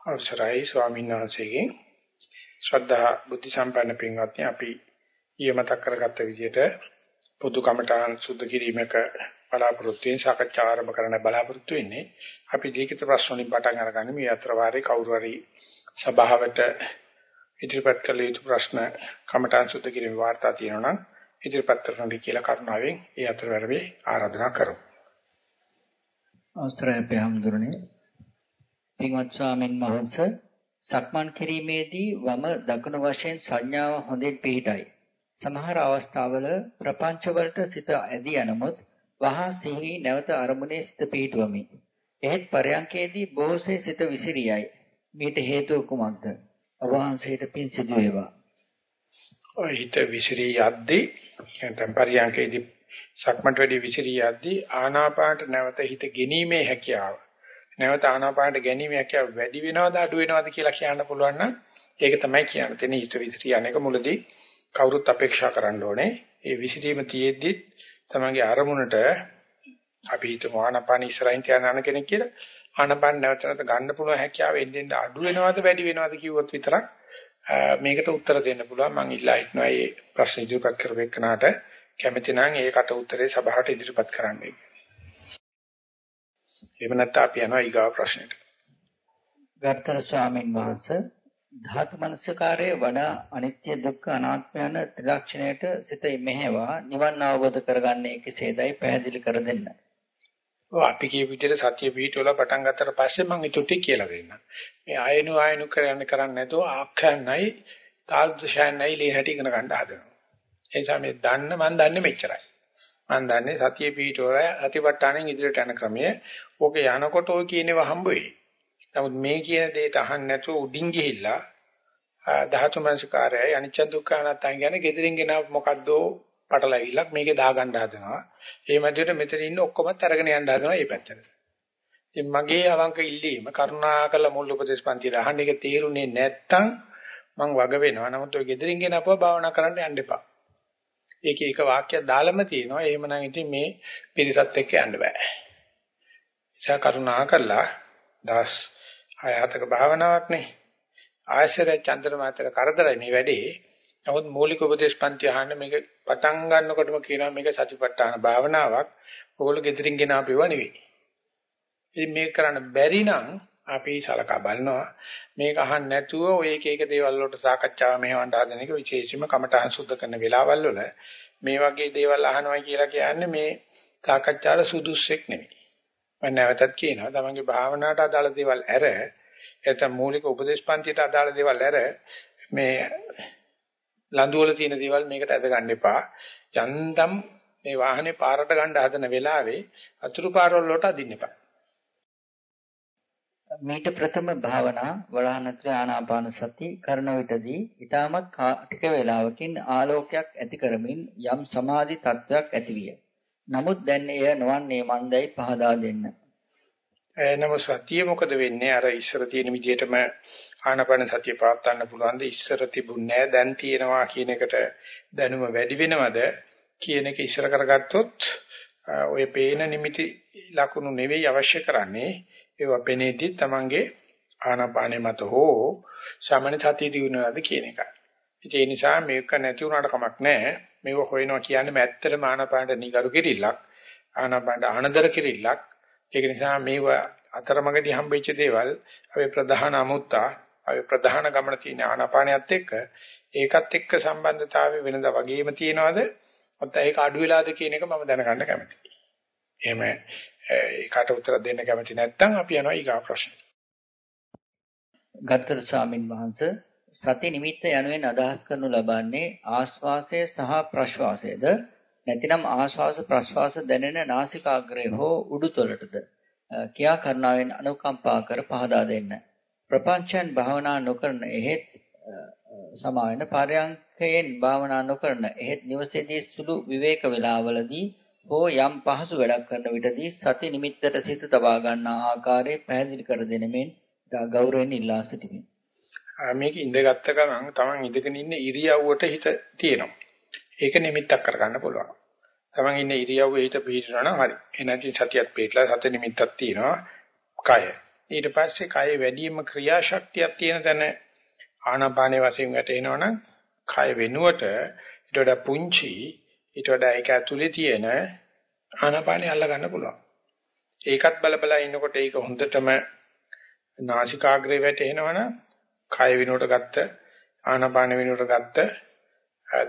අවසරයි ස්වාමීන් වහන්සේගෙන්. ශ්‍රද්ධා බුද්ධ සම්පන්න පින්වත්නි අපි ඊයේ මතක් කරගත්ත විදිහට පොදු කමඨාන් සුද්ධ කිරීමක බලාපොරොත්තු වෙන සාකච්ඡා ආරම්භ කරන්න බලාපොරොත්තු වෙන්නේ. අපි දීකිත ප්‍රශ්න වලින් පටන් අරගන්නේ මේ අතර වාරේ කවුරු හරි සභාවට ඉදිරිපත් කළ යුතු ප්‍රශ්න කමඨාන් සුද්ධ කිරීම වාර්තා තියෙනවා නම් ඉදිරිපත් කරන්න කියලා කරුණාවෙන් ඒ අතර වැරවේ ආරාධනා කරමු. අවස්ථරය අපේ හැමදෙරනේ පින්වත් ස්වාමීන් වහන්සේ සක්මන් කිරීමේදී වම දකුණු වශයෙන් සංඥාව හොඳින් පිහිටයි. සමහර අවස්ථාවල ප්‍රපංච වලට සිත ඇදී යනමුත් වහා සිහි නැවත අරමුණේ සිත පිහිටුවමි. එහෙත් පරයන්කේදී බොහෝසේ සිත විසිරියයි. මීට හේතුව කුමක්ද? ඔබ වහන්සේට පින් සිදු වේවා. ඔය හිත විසිරී යද්දී නැත්නම් පරයන්කේදී සක්මන්ට වැඩි විසිරී යද්දී ආනාපානට නැවත හිත ගෙනීමේ හැකියාව නැවත ආනාපානට ගැනීම හැකියාව වැඩි වෙනවද අඩු වෙනවද කියලා කියන්න පුළුවන් නම් ඒක තමයි කියන්න තියෙන්නේ හිත විසිරී යන්නේක මුලදී කවුරුත් අපේක්ෂා කරන්න ඕනේ. ඒ විසිරීම තියෙද්දි තමන්ගේ අරමුණට අපි හිතමු ආනාපාන ඉස්සරහින් තියන යන කෙනෙක් කියලා ආනාපාන නැවත නැවත ගන්න පුළුවන් හැකියාව එන්නේ අඩු වෙනවද වැඩි වෙනවද කිව්වොත් විතරක් මේකට උත්තර දෙන්න පුළුවන් මම ඉල්ලා හිටනවා මේ ප්‍රශ්න ඉදිරිපත් කරපෙන්නාට කැමති නම් ඒකට උත්තරේ සභාවට ඉදිරිපත් කරන්නයි. එහෙම නැත්නම් අපි යනවා ඊගාව ප්‍රශ්නෙට. ගර්ථර ස්වාමීන් වහන්සේ ධාතු මනසකාරයේ වඩා අනිත්‍ය දුක්ඛ අනාත්ම යන ත්‍රිලක්ෂණයට සිත මෙහෙවා නිවන් අවබෝධ කරගන්නේ කෙසේදයි පැහැදිලි කර දෙන්න. ඔව් අපි කියපු විදිහට සතිය පිහිටවල පටන් ගත්තට පස්සේ මම ඊටුටි කියලා දෙන්නම්. මේ ආයනු ආයනු කරන්න කරන්නේ නැතුව ආඛ්‍යන්නයි තාල්දශයන්යි ලේ හැටි ඉගෙන ගන්න හදනවා. ඒ නිසා මේ දන්න මම දන්නේ මෙච්චරයි. මම දන්නේ සතිය පිහිටවල අතිපට්ඨානෙන් ඉදිරියට යන ක්‍රමය. ඕක යනකොට ඔය කියනේව හම්බ වෙයි. නමුත් මේ කියන දෙයට අහන්න නැතුව උඩින් ගිහිල්ලා ධාතු මනසකාරයයි අනිච්ච දුක්ඛ අනාත්ම කියන්නේ gedirin ගෙන මොකද්ද පටලවිලක් මේකේ දාගන්න හදනවා. ඒ මැදට මෙතන ඉන්න ඔක්කොමත් අරගෙන යන්න හදනවා මේ පැත්තට. ඉතින් මගේ අවංක ඉල්ලීම කරුණාකරලා මුල් උපදේශ පන්තියට අහන්න එක තේරුනේ නැත්තම් මං වග වෙනවා. නමුත් ඔය gedirin ගෙන අපව භාවනා කරන්න යන්න එපා. ඒකේ එක වාක්‍යයක් දාලම තියෙනවා. එහෙමනම් ඉතින් මේ පිරිසත් එක්ක යන්න බෑ. ඉතින් කරුණා කළා දස් හය හතක භාවනාවක් නේ. ආශ්‍රය චන්ද්‍රමාතර කරදරයි මේ වැඩේ. නමුත් මූලික උපදේශ පන්ති අහන්න මේක පටන් ගන්නකොටම කියනවා මේක සතිපට්ඨාන භාවනාවක්. ඕගොල්ලෝ gedirin ගෙන ආපේව නෙවෙයි. ඉතින් මේක කරන්න බැරි නම් අපි සලකා බලනවා මේක අහන්න නැතුව ඔය එක එක දේවල් වලට සාකච්ඡාව මෙහෙවන්න හදන එක විශේෂයෙන්ම කමටහන් සුද්ධ කරන වෙලාවල් වල මේ වගේ දේවල් අහනවා කියලා කියන්නේ මේ සාකච්ඡාවට සුදුස්සෙක් නෙවෙයි. මම නැවතත් කියනවා තමන්ගේ භාවනාවට අදාළ දේවල් ඇර එතන මූලික උපදේශ පන්තියට අදාළ දේවල් ඇර මේ ලඳු වල තියෙන දේවල් මේකට ඇද ගන්න එපා. යන්තම් මේ වාහනේ පාරට ගන්න හදන වෙලාවේ අතුරු පාරවල වලට අදින්න එපා. මේට ප්‍රථම භාවනා වරහණත්‍ර ආනාපාන සති කරන විටදී ඊටමත් ටික වේලාවකින් ආලෝකයක් ඇති කරමින් යම් සමාධි තත්වයක් ඇතිවිය. නමුත් දැන් එය නොවන්නේ මන්දයි පහදා දෙන්න. එනම සතිය මොකද වෙන්නේ? අර ඉස්සර තියෙන විදිහටම ආනාපාන සතිය පවත්වන්න පුළුවන්ද? ඉස්සර තිබුණේ දැන් තියෙනවා කියන එකට දැනුම වැඩි වෙනවද? කියන එක ඉස්සර කරගත්තොත් ඔය පේන නිමිති ලකුණු නෙවෙයි අවශ්‍ය කරන්නේ. ඒවා පෙනේදී තමන්ගේ ආනාපානෙ මත හෝ සමන සතිය දිනුනවාද කියන එකයි. ඒ නිසා මේක නැති වුණාට කමක් නැහැ. මේක හොයනවා කියන්නේ මැත්තටම ආනාපානට නිගරු කිරිල්ලක්. ආනාපානට අනදර කිරිල්ලක්. ඒක නිසා මේව අතරමඟදී හම්බෙච්ච දේවල් අපි ප්‍රධාන අමුත්තා අපි ප්‍රධාන ගමන තියෙන ආනාපානියත් එක්ක ඒකත් එක්ක සම්බන්ධතාවය වෙනදා වගේම තියෙනවද? නැත්නම් ඒක අඩු වෙලාද කියන එක මම දැනගන්න කැමතියි. එහෙම ඒකට උත්තර දෙන්න කැමති නැත්නම් අපි යනවා ඊගා ප්‍රශ්නෙට. ගත්තර ස්වාමින් වහන්සේ සති නිමිත්ත යනුවෙන් අදහස් කරනු ලබන්නේ ආශ්වාසය සහ ප්‍රශ්වාසයද නැතිනම් ආශ්වාස ප්‍රශ්වාස දැනෙන නාසිකාග්‍රය හෝ උඩුතලටද කියා කරුණාවෙන් අනුකම්පා කර පහදා දෙන්න. ප්‍රපංචයන් භාවනා නොකරන එහෙත් සමාවෙන පරයන්කයෙන් භාවනා නොකරන එහෙත් නිවසේදී සුළු විවේක වේලාවලදී හෝ යම් පහසු වැඩක් කරන විටදී සති නිමිත්තට සිත තබා ගන්නා ආකාරය පැහැදිලි කර දෙනෙමින් ගෞරවයෙන් ඉල්ලා සිටිමි. මේක ඉඳගත්ත ගමන් Taman ඉඳගෙන ඉන්න ඉරියව්වට හිත තියෙනවා. ඒක නිමිත්තක් කරගන්න පුළුවන්. Taman ඉන්න ඉරියව්වේ හිත පිහිටනවා නම් හරි. එනදී සතියත් පිටලා සති නිමිත්තක් තියෙනවා. කය. ඊට පස්සේ කය වැඩිම ක්‍රියාශක්තියක් තියෙන තැන ආනාපානේ වශයෙන් වැටෙනවනම් කය වෙනුවට ඊට වඩා පුංචි ඊට වඩා ඒක ඇතුලේ තියෙන ආනාපානේ අල්ල ගන්න පුළුවන්. ඒකත් බල බල ඉන්නකොට ඒක හොඳටම නාසිකාග්‍රේ වැටෙනවනම් කය වෙනුවට ගත්ත ආනාපාන වෙනුවට ගත්ත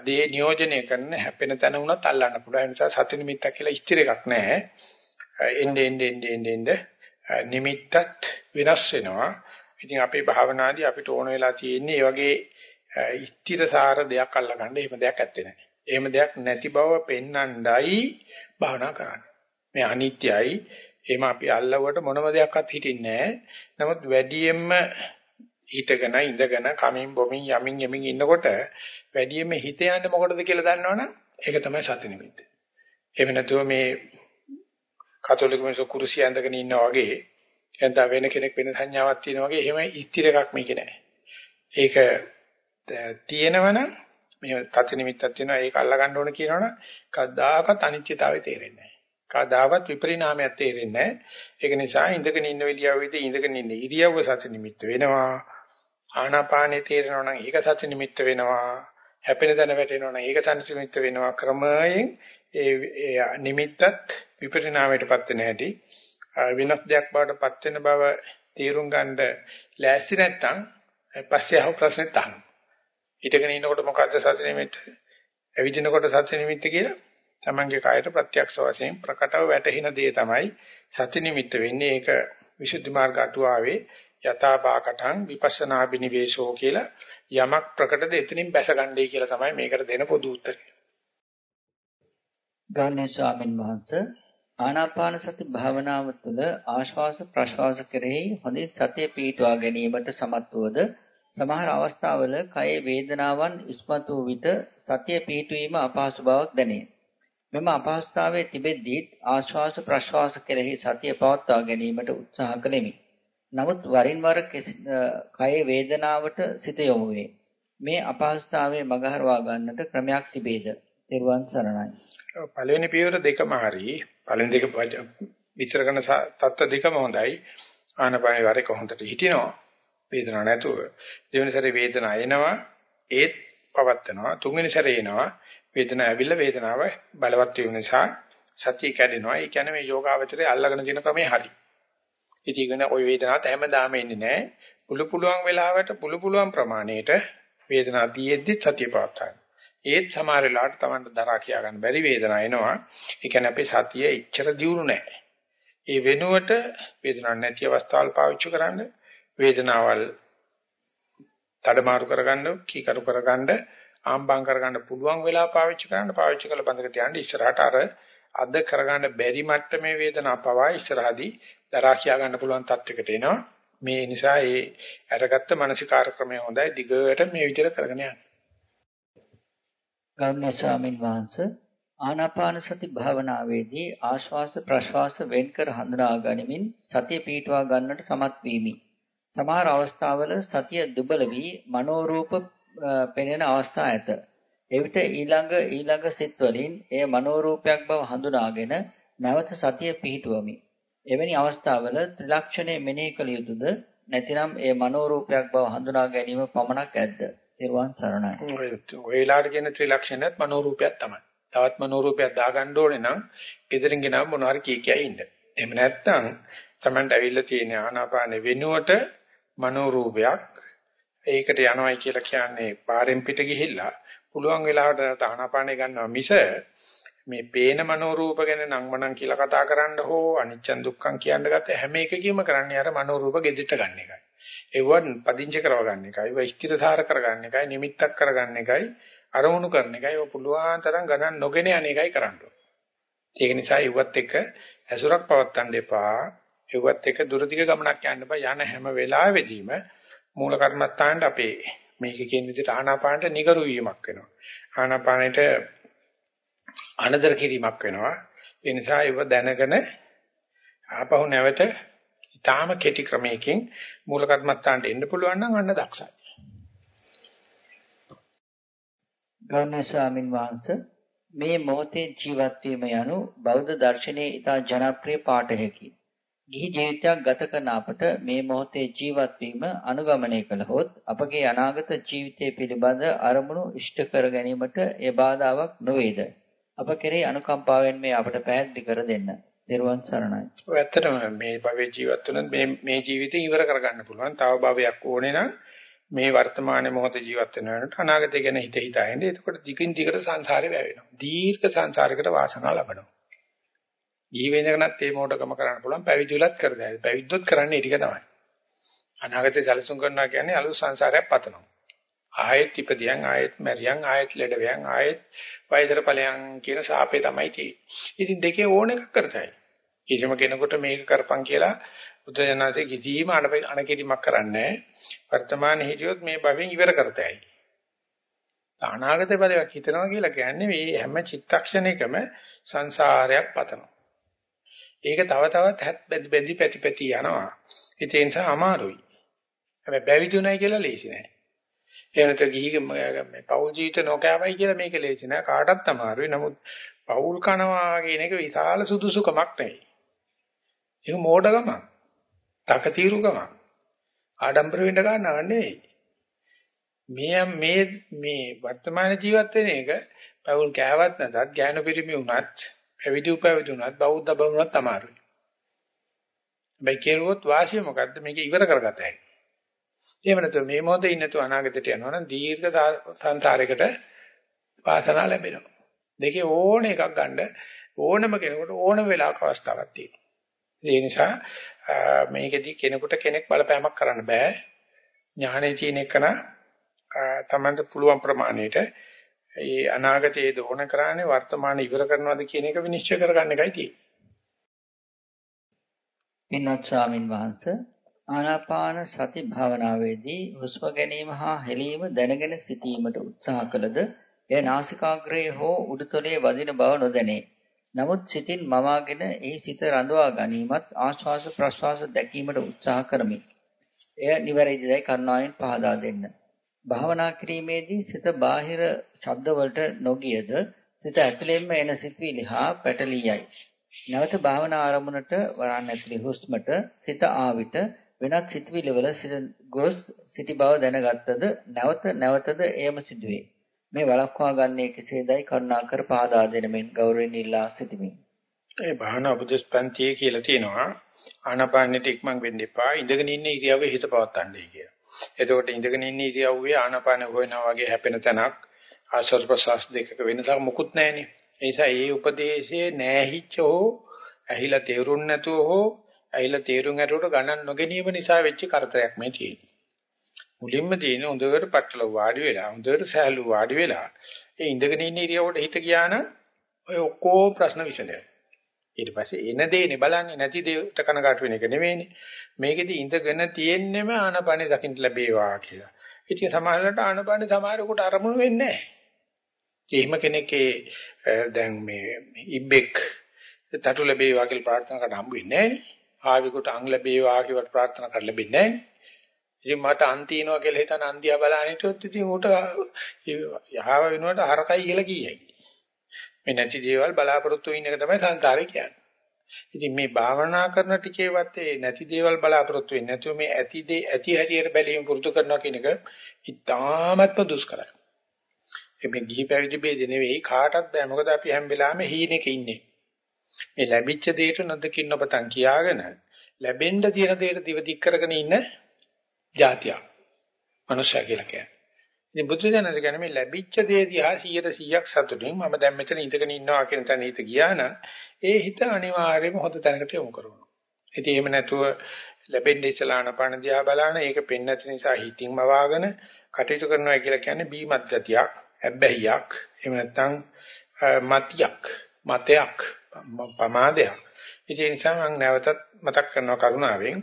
දේ නියෝජනය කරන හැපෙන තැන උනත් අල්ලන්න පුළුවන්. ඒ නිසා සති නිමිත්තක් කියලා ස්ථිර එකක් නැහැ. එන්නේ එන්නේ එන්නේ එන්නේ නිමිත්තත් වෙනස් වෙනවා. ඉතින් අපේ භාවනාදී අපිට ඕන වෙලා තියෙන්නේ මේ වගේ ස්ථිරසාර දෙයක් අල්ලගන්න. එහෙම දෙයක් ඇත්තේ නැහැ. එහෙම දෙයක් නැති බව පෙන්වන්නයි භාවනා කරන්නේ. මේ අනිත්‍යයි. එහෙම අපි අල්ලවුවට මොනම දෙයක්වත් හිටින්නේ නැහැ. නමුත් වැඩියෙන්ම හිටගෙන ඉඳගෙන කමින් බොමින් යමින් යමින් ඉන්නකොට වැඩියෙන්ම හිත යන්නේ මොකටද කියලා දන්නවනම් ඒක තමයි සති නිමිත්ත. එහෙම නැතුව මේ කතෝලික මිනිස්සු කුරුසිය ඇඳගෙන ඉන්නා වගේ එතන වෙන කෙනෙක් වෙන සංඥාවක් තියෙනවා වගේ එහෙම ඉස්තිර එකක් මේකේ නැහැ. ඒක තියෙනවනම් මේ තති නිමිත්තක් තියෙනවා ඒක අල්ලා ගන්න ඕන කියනවනම් කවදාකවත් අනිත්‍යතාවය තේරෙන්නේ නැහැ. කවදාවත් විපරිණාමයක් තේරෙන්නේ නැහැ. ඒක නිසා ඉඳගෙන ඉන්න වෙලියාවෙදී ඉඳගෙන ඉන්න ඉරියව්ව සති නිමිත්ත වෙනවා. ආනාපානේ තේරෙනවා නම් ඒක සති නිමිත්ත වෙනවා. හැපෙන තැන වැටෙනවා නම් ඒක සති නිමිත්ත වෙනවා. ක්‍රමයෙන් ඒ නිමිත්තත් විපරිණාමයටපත් වෙන හැටි වෙනස් දෙයක් බවට පත් වෙන බව තීරුම් ගන්න ලෑස්ති නැත්නම් පස්සේ අහු ප්‍රශ්නෙත් අහනවා. හිටගෙන ඉන්නකොට මොකද්ද සති නිමිත්ත? ඇවිදිනකොට සති නිමිත්ත කියලා තමන්ගේ කායයට ප්‍රත්‍යක්ෂ වශයෙන් ප්‍රකටව වැටහෙන දේ තමයි සති නිමිත්ත වෙන්නේ. ඒක විසුද්ධි මාර්ග අටුවාවේ යථා බාකටං විපස්සනා බිනිවේෂෝ කියලා යමක් ප්‍රකටද එතනින් බැසගන්නයි කියලා තමයි මේකට දෙන පොදු උත්තරය. ගාන්නේ ස්වාමින් වහන්සේ ආනාපාන සති භාවනාව තුළ ආශ්වාස ප්‍රශ්වාස කෙරෙහි හොඳින් සතිය පිහිටුවා ගැනීමට සමත් වූද සමහර අවස්ථාවල කයේ වේදනාවන් ඉස්මතු වූ විට සතිය පිහිටුවීම අපහසු බවක් දැනේ. මෙම අපහසුතාවයේ තිබෙද්දී ආශ්වාස ප්‍රශ්වාස කෙරෙහි සතිය පවත්වා ගැනීමට උත්සාහ කළෙමි. නමුත් වරින් වර කයේ වේදනාවට සිත යොමු වේ. මේ අපහසුතාවයේ මගහරවා ගන්නට ක්‍රමයක් තිබේද? ත්වන් සරණයි. පළවෙනි පියවර දෙකම හරි. පළවෙනි දෙක විතර කරන තත්ත්ව දෙකම හොඳයි. ආනපානේ වරක හොඳට හිටිනවා. වේදනාවක් නැතුව. දෙවෙනි සැරේ වේදනාව එනවා. ඒත් පවත්නවා. තුන්වෙනි සැරේ එනවා. වේදනාව ඇවිල්ලා වේදනාව බලවත් වීම නිසා සතිය කැඩෙනවා. ඒ කියන්නේ මේ යෝගාවචරයේ අල්ලගෙන තියෙන ක්‍රමේ හරි. ඉතින් ওই වේදනාවත් හැමදාම එන්නේ නැහැ. පුළු පුළුවන් වෙලාවට පුළු පුළුවන් ප්‍රමාණයට වේදනාව තියෙද්දි සතිය පවත්වා ඒත් සමහර වෙලාවට Tamanට දරා කියා ගන්න බැරි වේදනාව එනවා. ඒ කියන්නේ අපේ සතිය ඉච්ඡර දියුණු නැහැ. ඒ වෙනුවට වේදනාවක් නැති අවස්ථාවල් පාවිච්චි කරන්න වේදනාවල් තඩමාරු කරගන්න, කීකරු කරගන්න, ආම්බම් කරගන්න පුළුවන් වෙලා පාවිච්චි කරන්න පාවිච්චි කළ බඳක තියන්න ඉස්සරහට අර අද කරගන්න බැරි මට්ටමේ වේදනාව පවා ඉස්සරහදී දරා කියා ගන්න පුළුවන් තත්යකට එනවා. මේ නිසා ඒ අරගත්ත මානසිකාර ක්‍රමය හොඳයි දිගට මේ විදිහට කරගෙන යන්න. ගෞරවනීය ස්වාමින් වහන්සේ ආනාපාන සති භාවනාවේදී ආශ්වාස ප්‍රශ්වාස වෙන්කර හඳුනා ගනිමින් සතිය පිටවා ගන්නට සමත් වීමි. සමහර අවස්ථාවල සතිය දුබල වී මනෝරූප පෙනෙන අවස්ථා ඇත. එවිට ඊළඟ ඊළඟ සිත් වලින් එය මනෝරූපයක් බව හඳුනාගෙන නැවත සතිය පිහිටුවමි. එවැනි අවස්ථාවල ත්‍රිලක්ෂණය මෙනෙහි කළ යුතුද නැතිනම් එය මනෝරූපයක් බව හඳුනා ගැනීම පමණක් ඇද්ද? ත්‍රිවන් සරණයි. ඔය වෙලාවට කියන ත්‍රිලක්ෂණයත් මනෝරූපයක් තමයි. තවත් මනෝරූපයක් දාගන්න ඕනේ නම් gedirin ගෙනාව මොනවාරි කී කියයි ඉන්න. එහෙම නැත්නම් Tamanට ඇවිල්ලා තියෙන ආනාපාන වෙනුවට මනෝරූපයක් ඒකට යනවයි කියලා කියන්නේ පාරෙන් පිට ගිහිල්ලා පුළුවන් වෙලාවට ආනාපානෙ ගන්නවා මිස මේ පේන මනෝරූප ගැන නංවනම් කියලා කතා කරන්න හෝ අනිච්චන් දුක්ඛන් කියන්න ගත්ත හැම එකකීම කරන්නේ අර මනෝරූප ගෙදිට ගන්න එකයි. ඒවන් පදිංචි කරව ගන්න එකයි, ඒවා ස්ථිරසාර කරගන්න එකයි, නිමිත්තක් කරගන්න එකයි, අරමුණු කරන එකයි, ඔය පුළුවන් තරම් ගණන් නොගෙන යන එකයි කරන්න ඒක නිසා ඉවත් එක ඇසුරක් පවත්තන්න එපා. ඒවත් එක දුරදිග ගමනක් යන්න බෑ යන හැම වෙලාවෙදීම මූල කර්මස්ථානට අපේ මේක කියන විදිහට ආනාපානට නිගරු වීමක් වෙනවා. ආනාපානෙට අනදර කිරීමක් වෙනවා. ඒ නිසා ඒව දැනගෙන ආපහු නැවත ඊටාම කෙටි ක්‍රමයකින් මූල කර්මස්ථානට එන්න පුළුවන් නම් අන්න දක්ෂයි. ගෞරවනීය ස්වාමින් වහන්සේ මේ මොහොතේ ජීවත් වීම යනු බෞද්ධ දර්ශනයේ ඉතා ජනප්‍රිය පාඩයකි. ගිහි ජීවිතයක් ගත කරන අපට මේ මොහොතේ ජීවත් වීම අනුගමනය කළහොත් අපගේ අනාගත ජීවිතය පිළිබඳ අරමුණු ඉෂ්ට කර ගැනීමට ඒ බාධාවක් නොවේද? අප කෙරෙහි අනුකම්පාවෙන් මේ අපට පැහැදිලි කර දෙන්න. දේරුවන් සරණයි. ඔය ඇත්තටම මේ භවයේ ජීවත් වෙනත් මේ මේ ජීවිතේ ඉවර කරගන්න පුළුවන්. තව භවයක් ඕනේ නම් මේ වර්තමාන මොහොතේ ජීවත් වෙනවට අනාගතය ගැන හිත හිතා ඉන්නේ. එතකොට දිගින් දිගට සංසාරේ වැවෙනවා. දීර්ඝ සංසාරයකට වාසනාව ලබනවා. ජීවෙනකනත් මේ මොඩකම කරන්න පුළුවන්. පැවිදිලත් කරදැයි. පැවිද්දොත් කරන්නේ ටික තමයි. අනාගතේ සැලසුම් කරනවා කියන්නේ අලුත් සංසාරයක් පතනවා. ආයෙත් ඉපදියන් ආයෙත් මැරියන් ආයෙත් ලෙඩවියන් ආයෙත් වයසට ඵලයන් කියන සාපේ තමයි තියෙන්නේ. ඉතින් දෙකේ ඕන එකක් කරතයි. කිසිම කෙනෙකුට මේක කරපන් කියලා බුදුජානසී කිසිම අනකිරීමක් කරන්නේ වර්තමාන හිටියොත් මේ භවෙන් ඉවර කරතයි. අනාගත බලයක් හිතනවා කියලා කියන්නේ මේ හැම චිත්තක්ෂණයකම සංසාරයක් පතනවා. ඒක තව තවත් බැඳි පැති පැති යනවා. ඒ නිසා අමාරුයි. හැබැයි බැවිදුණයි කියලා ලේසි නෑ. එහෙම නැත්නම් ගිහි මේ පෞල් ජීවිත නොකෑවයි කියලා මේක ලේසි නෑ. කාටවත් අමාරුයි. නමුත් පෞල් කනවා කියන එක විශාල සුදුසුකමක් නෙවෙයි. ඒක මෝඩකමක්. තකතිරුකමක්. ආඩම්බර වෙන්න ගන්නව නෙවෙයි. මේ මේ මේ වර්තමාන ජීවත් වෙන එක පෞල් කෑවත් නැතත් ඥාන පිරිමි වුණත් පැවිදි උපවිදි වුණත් බෞද්ධ බවුණත් අමාරුයි. හැබැයි කෙරුවොත් වාසිය මොකද්ද මේක ඉවර කරගතයි. එහෙම නැත්නම් මේ මොහොතේ ඉන්නතු අනාගතයට යනවා නම් දීර්ඝ සංසාරයකට වාසනාව ලැබෙනවා. දෙකේ ඕන එකක් ගන්න ඕනම කෙනෙකුට ඕනම වෙලාවක අවස්ථාවක් තියෙනවා. ඒ නිසා මේකෙදි කෙනෙකුට කෙනෙක් බලපෑමක් කරන්න බෑ. ඥානෙ තියෙන එකන තමන්ට පුළුවන් ප්‍රමාණයට ඒ අනාගතයේ දෝන කරන්නේ වර්තමාන ඉවර කරනවද කියන එක විනිශ්චය කරගන්න එකයි තියෙන්නේ. පින්වත් ස්වාමින් වහන්සේ ආනාපාන සති භාවනාවේදී හුස්ම ගැනීම හා හෙලීම දැනගෙන සිටීමට උත්සාහ කළද එය නාසිකාග්‍රයේ හෝ උඩුතලයේ වදින බව නොදැනේ. නමුත් සිතින් මවාගෙන එහි සිත රඳවා ගැනීමත් ආශ්වාස ප්‍රශ්වාස දැකීමට උත්සාහ කරමි. එය නිවැරදිදයි කරුණාවෙන් පහදා දෙන්න. භාවනා කිරීමේදී සිත බාහිර ශබ්ද වලට නොගියද සිත ඇතුළෙන්ම එන සිතුවිලි හා පැටලී යයි. නැවත භාවනා ආරම්භනට වරන් ඇතුළේ හුස්මට සිත ආවිත වෙනත් සිතුවිලි වල සිත ගොස් සිටි බව දැනගත්තද නැවත නැවතද එයම සිදුවේ. මේ වළක්වා ගන්නේ කෙසේදයි කරුණාකර පාදා දෙන මෙන් ගෞරවයෙන් ඉල්ලා සිටිමි. ඒ භාවනා උපදේශ පන්තියේ කියලා තියෙනවා ආනාපානෙට ඉක්මන් වෙන්න එපා ඉඳගෙන ඉන්න ඉරියව්වේ හිත පවත්තන්නයි කියලා. එතකොට ඉඳගෙන ඉන්න ඉරියව්වේ ආනාපාන හොයනවා වගේ හැපෙන තැනක් ආශ්වාස ප්‍රශ්වාස දෙකක වෙනසක් මොකුත් නැහෙනේ. ඒ නිසා මේ උපදේශයේ නැහිච්ච හෝ ඇහිලා තේරුම් නැතුව හෝ ඇහිලා තේරුම් ඇරුවට ගණන් නොගැනීම නිසා වෙච්ච කරදරයක් මේ තියෙන්නේ. මුලින්ම තියෙන හොඳට පట్టල වාඩි වෙලා හොඳට සහැල්ලු වාඩි වෙලා ඒ ඉඳගෙන ඉන්න ඉරියව්වට හිත ගියා නම් ඔය ඔක්කොම ප්‍රශ්න විසඳෙනවා. ඊට පස්සේ එන දේනේ බලන්නේ නැති දේට කනගාටු වෙන එක නෙවෙයිනේ. මේකෙදි ඉඳගෙන තියෙන්නෙම ආනපනෙ දකින්න ලැබේවා කියලා. ඉතින් සමහරවිට ආනපනෙ සමහරෙකුට අරමුණු වෙන්නේ නැහැ. එහෙම කෙනෙක්ගේ දැන් මේ ඉබ්බෙක් තටු ලැබේවා කියලා ප්‍රාර්ථනා කරලා හම්බ වෙන්නේ නැහැ. ආවිකට අංග ලැබේවා කියලා ප්‍රාර්ථනා කරලා ලැබෙන්නේ නැහැ. ඉතින් මට අන් තියනවා කියලා හිතන අන්දියා බලන්න හිටියොත් ඉතින් උට යහව වෙනුවට හරකයි කියලා කියයි. මේ නැති දේවල් බලාපොරොත්තු වෙන එක තමයි සංසාරේ කියන්නේ. ඉතින් මේ භාවනා කරන ටිකේවත් ඒ නැති දේවල් බලාපොරොත්තු වෙන්නේ නැතුව මේ ඇති දේ ඇති හැටියට බැලීම පුරුදු කරනවා කියන එක ඉතාමත්ම දුෂ්කරයි. මේ ගිහි පැවිදි ભેද නෙවෙයි කාටවත් බෑ මොකද අපි හැම වෙලාවෙම හීනෙක ඉන්නේ. මේ ලැබිච්ච දෙයට නොදකින් නොපතන් කියාගෙන ලැබෙන්න තියෙන දෙයට දිව දික් කරගෙන ඉන්න જાතියක්. මනුෂ්‍යය කියලා කියන්නේ. ඉතින් බුදුදහමේ කියන්නේ මේ ලැබිච්ච දේ දිහා 100%ක් සතුටින් මම දැන් මෙතන ඉඳගෙන ඉන්නවා කියන තැන හිත ගියා නම් ඒ හිත අනිවාර්යයෙන්ම හොඳ තැනකට යොමු කරනවා. ඉතින් එහෙම නැතුව ලැබෙන්න ඉස්සලාන පණ දිහා බලන ඒක පෙන්න නැති නිසා හිතින්ම වාගෙන කටයුතු කරනවා කියලා කියන්නේ බීමත් ගතියක්, හැබැයියක්, එහෙම නැත්නම් මතියක්, මතයක්, පමාදයක්. ඒ නිසා මම නැවතත් මතක් කරනවා කරුණාවෙන්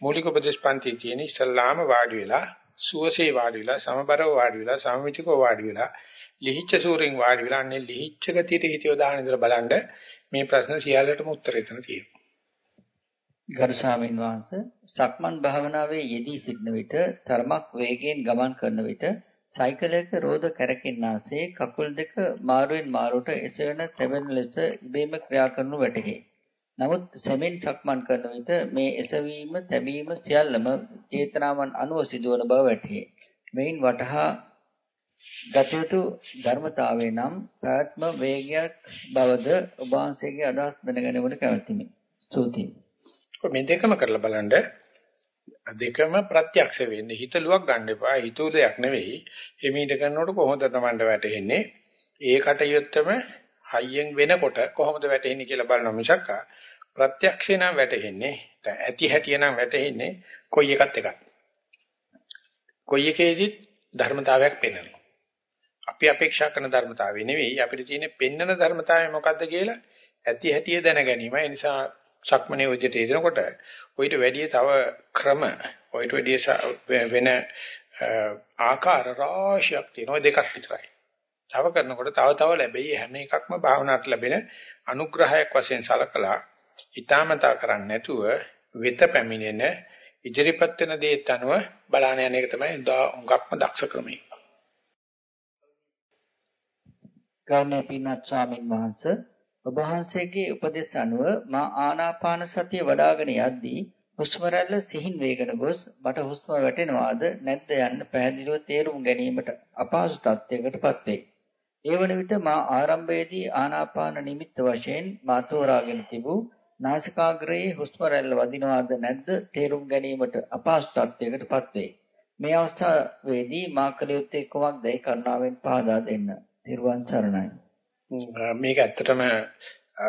මූලික උපදේශ පන්ති තියෙන ඉස්ලාම වාඩි වෙලා සුවසේ වාඩි වෙලා සමබරව වාඩි වෙලා සමමිතිකව වාඩි වෙලා ලිහිච්ඡ සූරෙන් වාඩි වෙලා අන්නේ ලිහිච්ඡ ගතියට හිත යොදාගෙන ඉඳලා බලන්න මේ ප්‍රශ්න සියල්ලටම උත්තර එතන තියෙනවා. ගරු ස්වාමීන් වහන්සේ සක්මන් භාවනාවේ යෙදී සිටන විට තරමක් වේගයෙන් ගමන් කරන විට සයිකලයක රෝද කැරකෙන්නාසේ කකුල් දෙක මාරුවෙන් මාරුවට එසවෙන තැවෙන ලෙස ඉබේම ක්‍රියා කරනු වැටහේ. නමුත් සෙමින් සක්මන් කරන විට මේ එසවීම, තැබීම සියල්ලම චේතනාවන් අනුව සිදුවන බව වැටහේ. මෙයින් වටහා ගතයුතු ධර්මතාවයේ නම් ප්‍රාත්ම වේගයක් බවද ඔබ වහන්සේගේ අදහස් දැනගැනීමට කැමැතිමි. ස්තුතියි. මේ දෙකම කරලා බලන්න. දෙකම ප්‍රත්‍යක්ෂ වෙන්නේ. හිතලුවක් ගන්න එපා. හිතුව දෙයක් නෙවෙයි. එමීට කරනකොට කොහොමද Tamanට වැටෙන්නේ? ඒ කටයුත්තම හයියෙන් වෙනකොට කොහොමද වැටෙන්නේ කියලා බලනවා මිසක් ප්‍රත්‍යක්ෂේ නම් වැටෙන්නේ ඇති හැටිය නම් වැටෙන්නේ කොයි එකත් එකක්. කොයි එකේදීත් ධර්මතාවයක් පෙන්වනවා. අපි අපේක්ෂා කරන ධර්මතාවය නෙවෙයි අපිට තියෙන පෙන්වන ධර්මතාවය මොකද්ද කියලා ඇති හැටිය දැන ගැනීම ඒ නිසා සක්මනේ විදිහට හදනකොට ඔయిత වැඩි තව ක්‍රම ඔయిత වැඩි වෙන ආකාර රාශියක් තියෙනවා දෙකක් විතරයි. තව කරනකොට තව තව ලැබෙයි හැම එකක්ම භාවනාවට ලැබෙන අනුග්‍රහයක් වශයෙන් සලකලා ඊටමතා කරන්නේ නැතුව වෙත පැමිණෙන ඉදිරිපත් වෙන දේත් අනුව බලාන යන එක තමයි උඟක්ම දක්ෂ ක්‍රමය. ගෞරවනීය පින්වත් ස්වාමින් වහන්සේ ඔබ වහන්සේගේ උපදෙස් අනුව මා ආනාපාන සතිය වඩ아가න යද්දී හුස්ම රැල්ල සිහින් වේගන ගොස් මට හුස්ම වැටෙනවාද නැද්ද යන්න පැහැදිලිව තේරුම් ගැනීමට අපහසු තත්යකටපත් වේ. ඒ වන විට මා ආරම්භයේදී ආනාපාන නිමිත්ත වශයෙන් මා තෝරාගෙන තිබූ නාසිකාග්‍රයේ හුස්ම රැල්ල වදිනවාද නැද්ද තේරුම් ගැනීමට අපහසු තත්යකටපත් වේ. මේ අවස්ථාවේදී මා කළ යුත්තේ කුමක්දයි කරුණාවෙන් පහදා දෙන්න. තිරුවන් සරණයි. මේක ඇත්තටම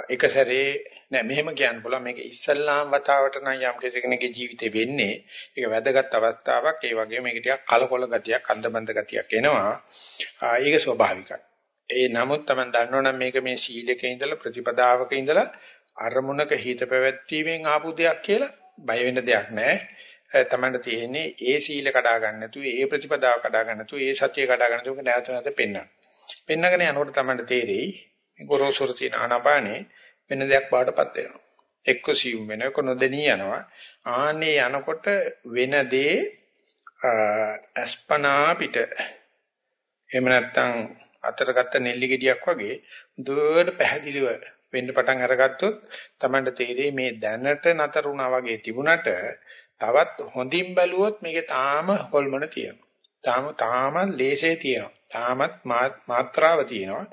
එක සැරේ නෑ. මෙහෙම කියන්න පුළුවන්. මේක ඉස්සල්ලාම් වතාවට නම් යම් කෙනෙකුගේ ජීවිතේ වෙන්නේ. ඒක වැදගත් අවස්ථාවක්. ඒ වගේම මේක ටිකක් කලකොල ගතියක් අන්දබන්ද ගතියක් එනවා. ඒක ස්වභාවිකයි. ඒ නමුත් Taman දන්නවනම් මේක මේ සීලක ඉඳලා ප්‍රතිපදාවක ඉඳලා අරමුණක හිත පැවැත්වීමෙන් ආපු දෙයක් කියලා බය වෙන්න දෙයක් නැහැ තමන්ට තියෙන්නේ ඒ සීල කඩා ගන්න නැතුව ඒ ප්‍රතිපදාව කඩා ගන්න නැතුව ඒ සත්‍ය කඩා ගන්න නැතුව නැවත නැවත පෙන්වන්න. පෙන්නගෙන යනකොට තමන්ට තේරෙයි ගොරෝසුර තියෙන ආනාපානේ වෙන දෙයක් බාටපත් වෙනවා. එක්ක සියුම් වෙන එක්ක නොදෙනී යනවා. ආන්නේ යනකොට වෙන දේ අස්පනා පිට එහෙම නැත්නම් අතට ගත්ත නෙල්ලි ගෙඩියක් වගේ දුවට පැහැදිලිව වෙන්න පටන් අරගත්තොත් Tamanට තේරෙයි මේ දැනට නතර වුණා වගේ තිබුණට තවත් හොඳින් බැලුවොත් මේකේ තාම හොල්මන තියෙනවා. තාම තාම ලේසේ තියෙනවා. තාමත් මාත්‍රාව තියෙනවා.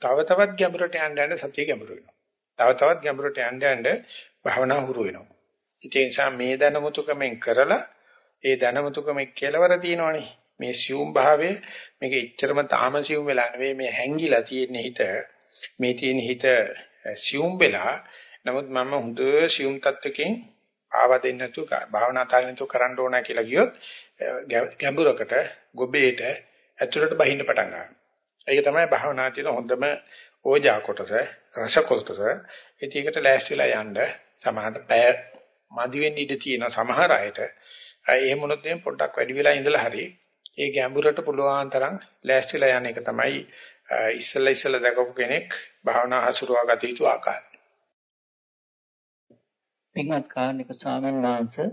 තව තවත් ගැඹුරට යන්න යන්න සතිය ගැඹුරු වෙනවා. තව තවත් ගැඹුරට යන්න යන්න භාවනා හුරු වෙනවා. ඒ නිසා මේ දැනුමුතුකමෙන් කරලා ඒ දැනුමුතුකමේ කෙලවර තියෙනවනේ. මේ සියුම් භාවය මේක එච්චරම තාම සියුම් වෙලා නෙවෙයි මේ හැංගිලා තියෙන හිත මේ තියෙන හිත සියුම් වෙලා නමුත් මම හොඳ සියුම් තත්වකින් ආවා දෙන්න නැතුව භාවනා තාලෙ නැතුව කරන්න ඕන කියලා කිව්වොත් ගැඹුරකට ගොබේට ඇතුළට බහින්න පටන් ගන්නවා. ඒක තමයි භාවනා තියෙන හොඳම ඕජා කොටස, රස කොටස. ඒකට ලෑස්තිලා යන්න සමහරට පැය මදි වෙන්න ඉඩ තියෙන සමහර අයට එහෙම වුණොත් එම් පොඩ්ඩක් වැඩි වෙලා ඉඳලා හරි ඒ ගැඹුරට පුළුවන් තරම් ලෑස්තිලා යන එක තමයි ඉස්සලා ඉස්සලා දැකපු කෙනෙක් භාවනා හසුරුවා ගත යුතු ආකාරය. පින්වත් කාර්නික ස්වාමීන් වහන්සේ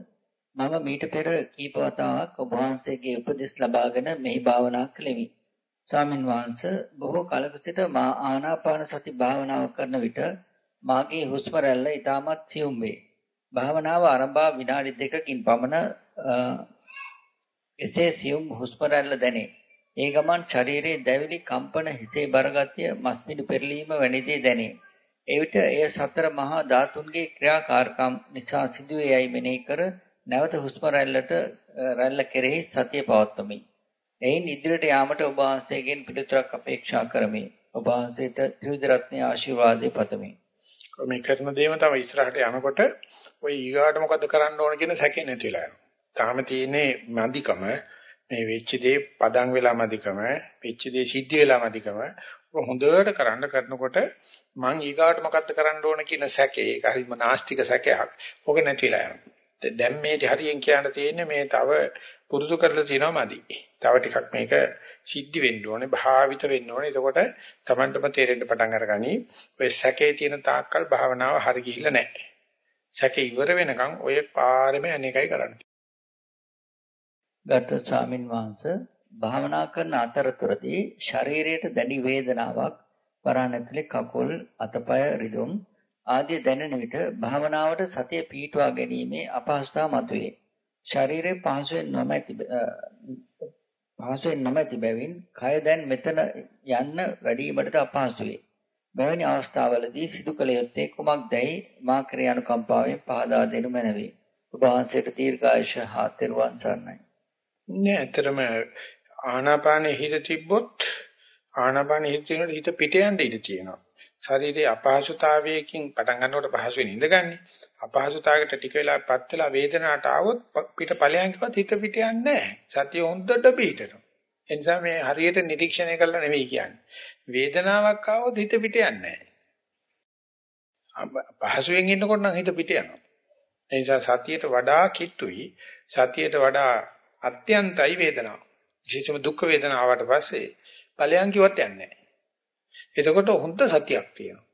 මම මීට පෙර කීප වතාවක් ඔබ වහන්සේගේ උපදෙස් ලබාගෙන මෙහි භාවනා කළෙමි. ස්වාමීන් වහන්සේ බොහෝ කලක සිට මා ආනාපාන සති භාවනාව කරන විට මාගේ හුස්ම රැල්ල ඊටමත් සියුම් වේ. භාවනාව ආරම්භ විනාඩි දෙකකින් පමණ එසේ සියුම් හුස්ම රැල්ල දැනේ. ඒ ගමන් ශරීරයේ දැවිලි කම්පන හිසේ බරගතිය මස්මිඩු පෙරලීම වැනි දේ දැනේ. එවිට එය සතර මහා ධාතුන්ගේ ක්‍රියාකාරකම් නිසා සිදුවේ යයි මෙනෙහි කර නැවත හුස්ම රැල්ලට රැල්ල කෙරෙහි සතිය පවත්වමි. එයින් ඉදිරියට යාමට ඔබ වහන්සේගෙන් පිළිතුරක් අපේක්ෂා කරමි. ඔබ වහන්සේට ත්‍රිවිධ රත්නයේ ආශිර්වාදය පතමි. මේ කරන දේම තමයි ඉස්සරහට යනකොට ඔය ඊගාට මොකද කරන්න ඕන කියන සැකේ නැති වෙලා යනවා. තාම තියෙන්නේ මදිකම මේ වෙච්ච දේ පදන් වෙලා මදිකම වෙච්ච දේ සිද්ධ වෙලා මදිකම හොඳට කරන්න කරනකොට මං ඊගාට මොකද්ද කරන්න ඕන කියන සැකේ ඒක හරිම නාස්තික සැකයක්. ඔක නැතිලා යනවා. දැන් මේ හරියෙන් කියන්න තියෙන්නේ මේ තව පුරුදු කරලා තියෙනවා මදි. තව ටිකක් මේක සිද්ධ වෙන්න ඕනේ, භාවිත වෙන්න ඕනේ. එතකොට Tamanටම තේරෙන්න පටන් අරගනි. ඔය සැකේ තියෙන තාක්කල් භාවනාව හරි ගිහිල්ලා නැහැ. සැකේ ඉවර වෙනකන් ඔය පාරෙම අනේකයි කරන්නේ. ගත ස්වාමින් වහන්සේ භාවනා කරන අතරතුරදී ශරීරයට දැඩි වේදනාවක් වරණ ඇතුලේ කකුල් අතපය රිදුම් ආදී දැනෙන විට භාවනාවට සතිය පිහිටුවා ගැනීමේ අපහසුතාව මතුවේ. ශරීරයේ පහසුවෙන් නොමැති පහසුවෙන් නොමැති බැවින් කය දැන් මෙතන යන්න වැඩිවීමට අපහසු වේ. මෙවැනි අවස්ථාවලදී සිදු කළ යුත්තේ කුමක්දයි මා කෙරේ අනුකම්පාවෙන් පහදා දෙනු මැනවි. ඔබ වහන්සේට දීර්ඝායුෂ හා තෙරුවන් සරණයි. නෑ ඇත්තටම ආනාපානෙ හිත තිබ්බොත් ආනාපානෙ හිත තියෙනකොට හිත පිට යන්න ඉඩ තියෙනවා. ශරීරයේ අපහසුතාවයකින් පටන් ගන්නකොට පහසු වෙන ඉඳගන්නේ. අපහසුතාවයකට ටික වෙලාවක්පත් වෙලා වේදනාවට ආවොත් පිට ඵලයන් කිව්වත් හිත පිට යන්නේ නැහැ. සතිය හොඳට පිටනවා. ඒ නිසා මේ හරියට නිරීක්ෂණය කළා නෙවෙයි කියන්නේ. වේදනාවක් ආවොත් හිත පිට යන්නේ නැහැ. පහසුවෙන් ඉන්නකොට නම් හිත පිට යනවා. ඒ නිසා සතියට වඩා කිට්ටුයි සතියට වඩා අත්‍යන්තයි වේදනාව. විශේෂම දුක් වේදනාවට පස්සේ ඵලයන් කිව්වත් යන්නේ නැහැ. එතකොට හොඳ සතියක් තියෙනවා.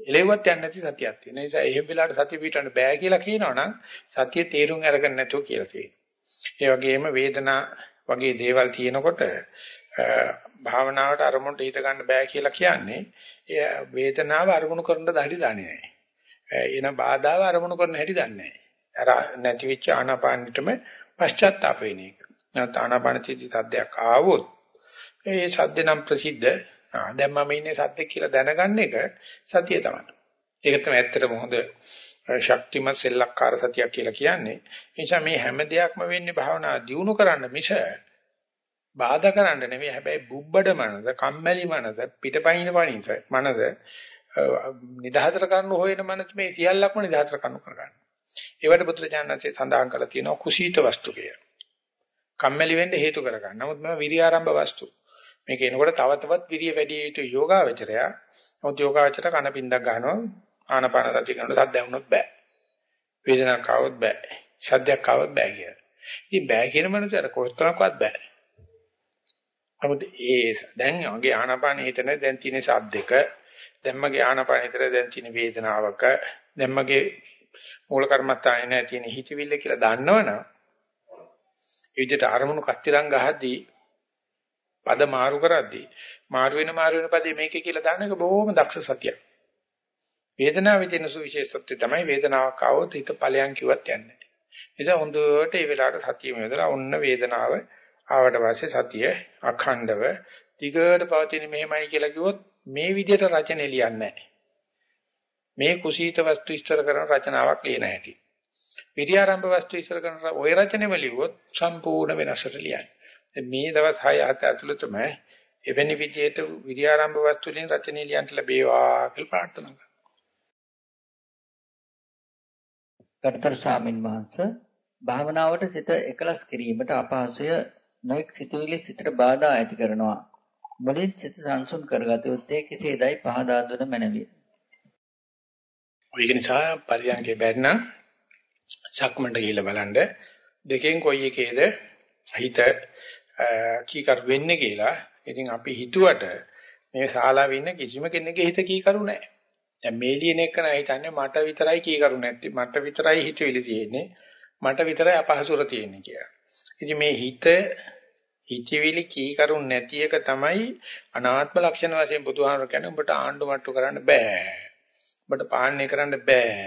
එලෙව්වත් යන්නේ නැති සතියක් තියෙනවා. ඒ නිසා එහෙම වෙලාවට සතිය පිටවන්න බෑ කියලා කියනවනම් සතිය තේරුම් අරගෙන නැතුව කියලා තියෙනවා. ඒ වගේම වේදනා වගේ දේවල් තියෙනකොට භාවනාවට අරමුණට හිත ගන්න බෑ කියලා කියන්නේ වේදනාව අරමුණු කරන්න දහඩි දන්නේ නැහැ. එන බාධාව අරමුණු කරන හැටි දන්නේ නැහැ. අර නැති වෙච්ච ආනාපානෙටම පශ්චාත්තාප වෙන එක. නැත්නම් ආනාපාන චිති සද්දයක් ආවොත් ඒ සද්ද නම් ප්‍රසිද්ධ දැන් මම ඉන්නේ සද්ද කියලා දැනගන්න එක සතිය තමයි. ඒක තමයි ඇත්තටම හොඳ ශක්තිමත් සෙල්ලක්කාර සතියක් කියලා කියන්නේ. ඒ නිසා මේ හැම දෙයක්ම වෙන්නේ භාවනා දියුණු කරන්න මිස බාධා කරන්න නෙවෙයි. හැබැයි බුබ්බඩ මනස, කම්මැලි මනස, පිටපයින් පණිස මනස නිදහතර කරන්න හොයන මනස මේ සියල්ලක්ම නිදහතර කරන්න කරගන්න. ඒවට බුදුරජාණන්සේ සඳහන් කරලා තියෙනවා කුසීත වස්තු කිය. කම්මැලි වෙන්න හේතු කරගන්න. නමුත් මම විරියාරම්භ වස්තු. මේක එනකොට තව තවත් විරිය වැඩි යුතු යෝගාවචරය. නමුත් යෝගාවචර කන පින්දක් ගන්නවා ආනපාන සති කරනකොට සද්ද ඇහුනොත් බෑ. වේදනාවක් ආවොත් බෑ. ශබ්දයක් ආවොත් බෑ කිය. ඉතින් බෑ කියන මනුස්සයර කොහොත්තරක්වත් බෑ. නමුත් ඒ දැන් මගේ ආනපාන හිතන දැන් තියෙන ශබ්දෙක දැන් මගේ ආනපාන හිතන දැන් තියෙන වේදනාවක දැන් මගේ මූල කර්මත්තානේ නැහැ තියෙන හිතවිල්ල කියලා දන්නවනම් ඒ විදිහට අරමුණු කස්තිරං ගහද්දී පද මාරු කරද්දී මාරු වෙන මාරු වෙන පදේ මේකේ කියලා දාන එක බොහොම දක්ෂ සතියක්. වේදනාවේ තියෙන සුවිශේෂත්වය තමයි වේදනාවක් ආවොත් හිත ඵලයන් කිව්වත් යන්නේ. නිසා හොඳට මේ වෙලාවට සතියෙම යොදලා ඔන්න වේදනාව ආවට පස්සේ සතිය අඛණ්ඩව දිගට පවතින මෙහෙමයි කියලා කිව්වොත් මේ විදිහට රචනෙ ලියන්නේ මේ කුසීත වස්තු ඉස්තර කරන රචනාවක් ලියන හැටි. විරියාරම්භ වස්තු ඉස්තර කරන ওই රචනෙම ලියුවොත් සම්පූර්ණ වෙනසට ලියන්නේ. මේ දවස් 6 7 ඇතුළතම එවැනි විදියට විරියාරම්භ වස්තු වලින් රචනෙ ලියන්න ලැබේවා කියලා ප්‍රාර්ථනා කරනවා. කර්තර ස්වාමින් වහන්සේ භාවනාවට සිත එකලස් කිරීමට අපහසුය නොඑක් සිතුවිලි සිතට බාධා ඇති කරනවා. මුලින් සිත සංසුන් කරගත යුත්තේ කෙසේදයි පහදා දුන මැනවි. ඒක නිසා පරියන්ගේ බැන්න සක්මන්ට ගිහිල්ලා බලන්න දෙකෙන් කොයි එකේද හිත කීකරු වෙන්නේ කියලා. ඉතින් අපි හිතුවට මේ ශාලාවේ ඉන්න කිසිම කෙනෙකුගේ හිත කීකරු නැහැ. දැන් මේ ලියන එක නයි හිතන්නේ මට විතරයි කීකරු නැත්තේ මට විතරයි හිතවිලි තියෙන්නේ මට විතරයි අපහසුර තියෙන්නේ කියලා. ඉතින් මේ හිත හිතවිලි කීකරු නැති එක තමයි අනාත්ම ලක්ෂණ වශයෙන් බුදුහාමර කියන්නේ උඹට ආණ්ඩු මට්ටු කරන්න බෑ. උඹට පාලනය කරන්න බෑ.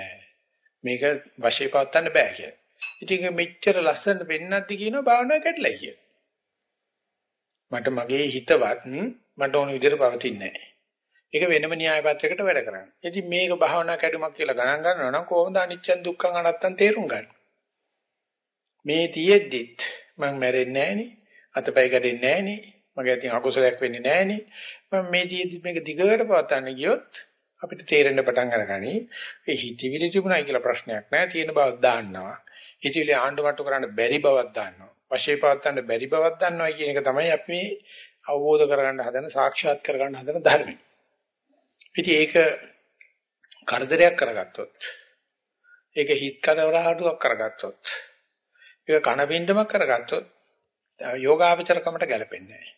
මේක වශයෙන් පවත්වන්න බෑ කියලා. ඉතින් මෙච්චර ලස්සනට වෙන්නත්දි කියනවා භාවනාව කැඩලා කියලා. මට මගේ හිතවත් මට ඕන විදිහට පවතින්නේ නැහැ. ඒක වෙනම න්‍යාය පත්‍රයකට වැඩ කරන්නේ. ඉතින් මේක භාවනා කැඩුමක් කියලා ගණන් ගන්නවා නම් කොහොමද අනිච්චන් දුක්ඛං අනත්තං තේරුම් ගන්න? මේ තියෙද්දිත් මම මැරෙන්නේ නැහනේ. අතපය ගැටෙන්නේ නැහනේ. මගේ අතින් අකුසලයක් වෙන්නේ නැහනේ. මම මේ තියෙද්දිත් මේක දිගට පවත්වන්න ගියොත් අපිට තේරෙන්න පටන් අරගනි. ඒ හිතවිලි තිබුණයි කියලා ප්‍රශ්නයක් නැහැ. තියෙන බවක් දාන්නවා. හිතවිලි ආණ්ඩුමට්ටු කරන්න බැරි බවක් දාන්නවා. වශයෙන් පවත්වන්න බැරි බවක් දන්නවා කියන එක තමයි අපි මේ අවබෝධ කරගන්න හදන සාක්ෂාත් කරගන්න හදන ධර්මය. ඉතින් ඒක කරදරයක් කරගත්තොත් ඒක හිත් කරවරහඩුවක් කරගත්තොත් ඒක කනබින්දමක් කරගත්තොත් යෝගාවචරකමට ගැලපෙන්නේ නැහැ.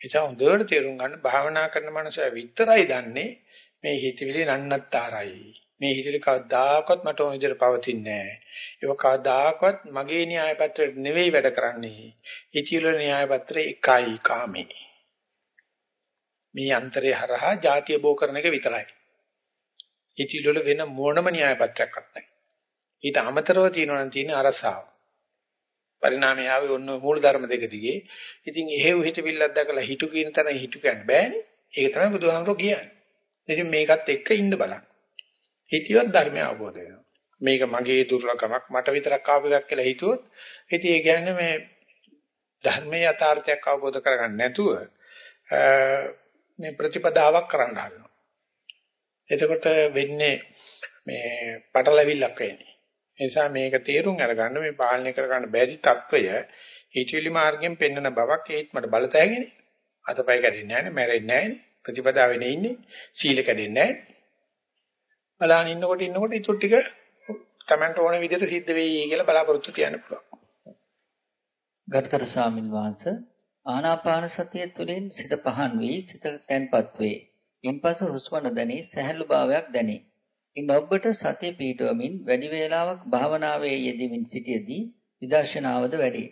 ඒ නිසා හොඳට තේරුම් ගන්න භාවනා කරන මනුස්සයා විතරයි දන්නේ මේ හිතවිලි නන්නත්තරයි. මේ හිතවිලි කවදාකවත් මට ඕන විදිහට පවතින්නේ නැහැ. ඒක කවදාකවත් මගේ න්‍යාය පත්‍රයට නෙවෙයි වැඩ කරන්නේ. හිතවිලි න්‍යාය පත්‍රය එකයි කාමේ. මේ අන්තරේ හරහා ಜಾතිය බෝ කරන එක විතරයි. හිතවිලි වල වෙන මොනම න්‍යාය පත්‍රයක්වත් නැහැ. ඊට අමතරව තියෙනවා නම් තියෙන අරසාව. පරිණාමය ආවේ ඔන්න මූල ධර්ම දෙක දිගේ. ඉතින් එහෙව් හිතවිල්ලක් දැකලා හිතු කියන තරම් හිතු කියන්න බෑනේ. ඒක තමයි බුදුහාමුදුරුවෝ කියන්නේ. ඉතින් මේකත් එක්ක ඉන්න බලන්න. හිතියොත් ධර්මය අවබෝධ වෙනවා. මේක මගේ දුර්ලභමක් මට විතරක් ආපු එකක් කියලා හිතුවොත් ඉතින් ඒ කියන්නේ මේ ධර්මයේ යථාර්ථයක් අවබෝධ කරගන්න නැතුව මේ ප්‍රතිපදාවක් කරන්න හදනවා. එතකොට වෙන්නේ මේ පටලැවිල්ලක් වෙන්නේ. ඒ නිසා මේක තේරුම් අරගන්න මේ පාලනය කරගන්න බැරි తত্ত্বය හිතවිලි මාර්ගයෙන් පෙන්වන බවක් ඒත් මට බලතැගෙන්නේ. අතපය කැඩෙන්නේ නැහැ නේ, මැරෙන්නේ නැහැ නේ. ප්‍රතිපදාවේ ඉන්නේ. සීල කැඩෙන්නේ නැහැ. බලන්න ඉන්නකොට ඉන්නකොට ඊටු ටික Tamanට ඕන විදිහට සිද්ධ වෙයි කියලා බලාපොරොත්තු තියන්න පුළුවන්. ගරුතර ස්වාමින් වහන්සේ ආනාපාන සතිය තුළින් සිත පහන් වී සිත තැන්පත් වේ. ඉන්පසු හුස්ම නොදැනී සැහැල්ලු භාවයක් දැනේ. ඉන් ඔබට සතිය පිටවමින් වැඩි වේලාවක් භාවනාවේ යෙදෙමින් සිටියේදී විදර්ශනාවද වැඩි.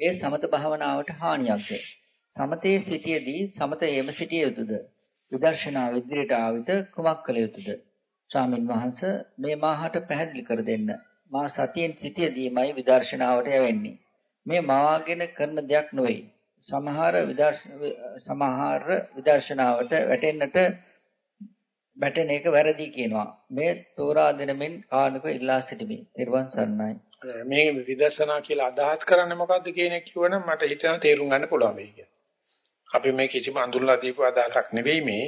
ඒ සමත භාවනාවට හානියක්ද? සමතේ සිටියේදී සමතයේම සිටිය යුතුයද? විදර්ශනා විදිහට ආවිත කුමක් කළ යුතුයද? ස්වාමින් වහන්සේ මේ මාහට පැහැදිලි කර දෙන්න. මා සතියෙන් සිටියේදීමයි විදර්ශනාවට යවෙන්නේ. මේ මාගෙන කරන දෙයක් නොවේ. සමහර සමහර විදර්ශනාවට වැටෙන්නට වැටෙන එක වැරදි කියනවා. මේ තෝරා දෙනමින් කාණක ඉල්ලා සිටිමි. ත්‍රිවන් සරණයි. මේ විදර්ශනා කියලා අදහස් කරන්නේ මොකද්ද කියන එක කිව්වනම් මට හිතන තේරුම් ගන්න පුළුවන් වෙයි කියලා. අපි මේ කිසිම අඳුරලා දීපු අදහසක් නෙවෙයි මේ.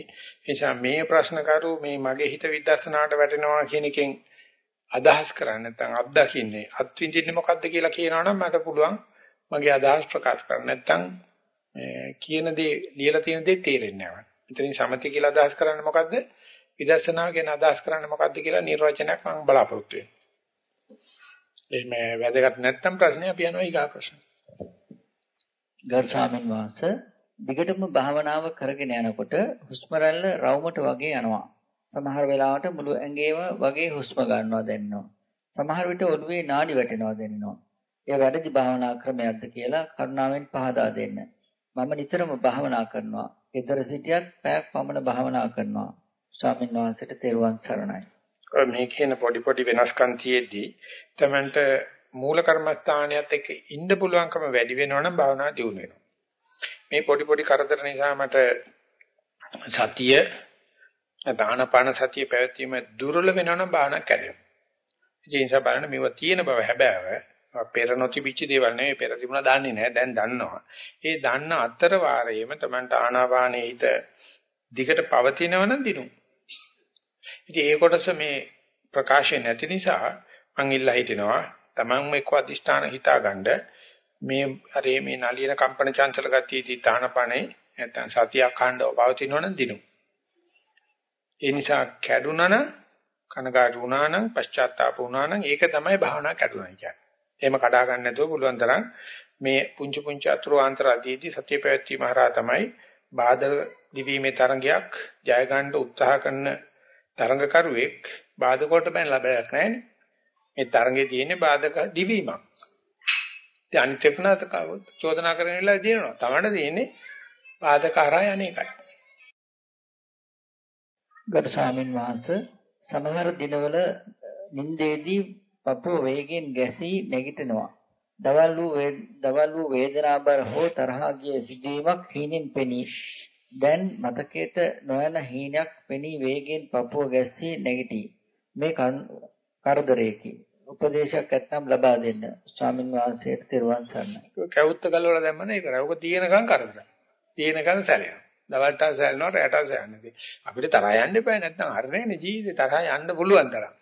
නිසා මේ ප්‍රශ්න කරු මේ මගේ හිත විදර්ශනාට වැටෙනවා කියන එකෙන් අදහස් කරන්නේ නැත්නම් අත්දකින්නේ අත්විඳින්නේ මොකද්ද කියලා කියනවනම් මට පුළුවන් මගේ අදහස් ප්‍රකාශ කරන්න. නැත්නම් කියන දේ ලියලා තියෙන දේ තේරෙන්නේ නැහැ. එතනින් සමති කියලා අදහස් කරන්නේ මොකද්ද? විදර්ශනාව ගැන අදහස් කරන්නේ මොකද්ද කියලා නිර්වචනයක් මම බලාපොරොත්තු වෙනවා. එහෙම වැදගත් නැත්නම් ප්‍රශ්නේ අපි යනවා ඊගා ප්‍රශ්න. ගරු ස්වාමීන් වහන්සේ දිගටම භාවනාව කරගෙන යනකොට හුස්ම රැල්ල රවුමට වගේ යනවා. සමහර වෙලාවට මුළු ඇඟේම වගේ හුස්ම ගන්නවා දැනෙනවා. සමහර විට ඔළුවේ නාඩි වැටෙනවා දැනෙනවා. එය වැරදි භාවනා ක්‍රමයක්ද කියලා කරුණාවෙන් පහදා දෙන්න. මම නිතරම භාවනා කරනවා. ඊතර සිටියත් පැයක් පමණ භාවනා කරනවා. ස්වාමීන් වහන්සේට තෙරුවන් සරණයි. මේ කියන පොඩි පොඩි වෙනස්කම් තියෙද්දි තමන්ට මූල කර්මස්ථානියත් එක්ක ඉන්න පුළුවන්කම වැඩි වෙනවනම් භාවනා දියුණු වෙනවා. මේ පොඩි පොඩි කරදර නිසා මට සතිය දානපාන සතිය පැවැත්වීම දුර්වල වෙනවනම් භාවනා කැඩෙනවා. ඒ නිසා බලන්න මේව තියෙන බව හැබෑව පෙර නොතිබිච්ච දේවල් නෙවෙයි පෙර තිබුණා දන්නේ නැහැ දැන් දන්නවා. ඒ දන්න අතර වාරයේම තමන්ට ආනාපානයේ හිත දිගට පවතිනවනම් දිනු. ඉතින් ඒ කොටස මේ ප්‍රකාශය නැති නිසා මං ඉල්ලා හිටිනවා තමන් මේක අදිෂ්ඨාන හිතාගන්න මේ අර මේ නලියන කම්පන චංචල ගතිය තීතානපනේ නැත්නම් සතිය අඛණ්ඩව පවතිනවනම් දිනු. ඒ නිසා කැඩුනන කනගාටු වුණා නම් පශ්චාත්තාප වුණා නම් ඒක තමයි භාවනා කැඩුනා කියන්නේ. එහෙම කඩා ගන්න නැතුව පුළුවන් තරම් මේ පුංචි පුංචි අතුරු ආන්තර අධීදී සතිය පැවැත්වීම හරහා තමයි බාධක දිවීමේ තරංගයක් ජය ගන්න උත්සාහ කරන තරංගකරුවෙක් බාධක වලට බැන ලැබයක් නැහැනේ. මේ තරංගේ තියෙන්නේ බාධක දිවීමක්. ඉතින් අනිත් එක නත චෝදනා කරන වෙලාවේ දිනනවා. තමන්න තියෙන්නේ බාධක හරහා යන්නේ එකයි. ගරු ස්වාමීන් වහන්සේ සමහර දිනවල නින්දේදී පපුව වේගෙන් ගැසී නැගිටිනවා. දවල් වූ දවල් වූ වේදනාබර හෝ තරහා ගිය සිදුවීමක් හීනෙන් පෙනී දැන් මතකයට නොයන හීනයක් පෙනී වේගෙන් පපුව ගැස්සී නැගිටී. මේ කරදරයකි. උපදේශයක් නැත්නම් ලබා දෙන්න. ස්වාමින් වහන්සේට තෙරුවන් සරණයි. කැවුත්ත ගලවලා දැම්මම ඒක රවක තියෙනකන් කරදරයි. තියෙනකන් සැලෙනවා. දවල්ට සැලෙනවා රැට සැලෙනවා. අපිට තරහ යන්න එපා නැත්නම් හරිනේ ජීවිතේ තරහ යන්න පුළුවන් තරම්.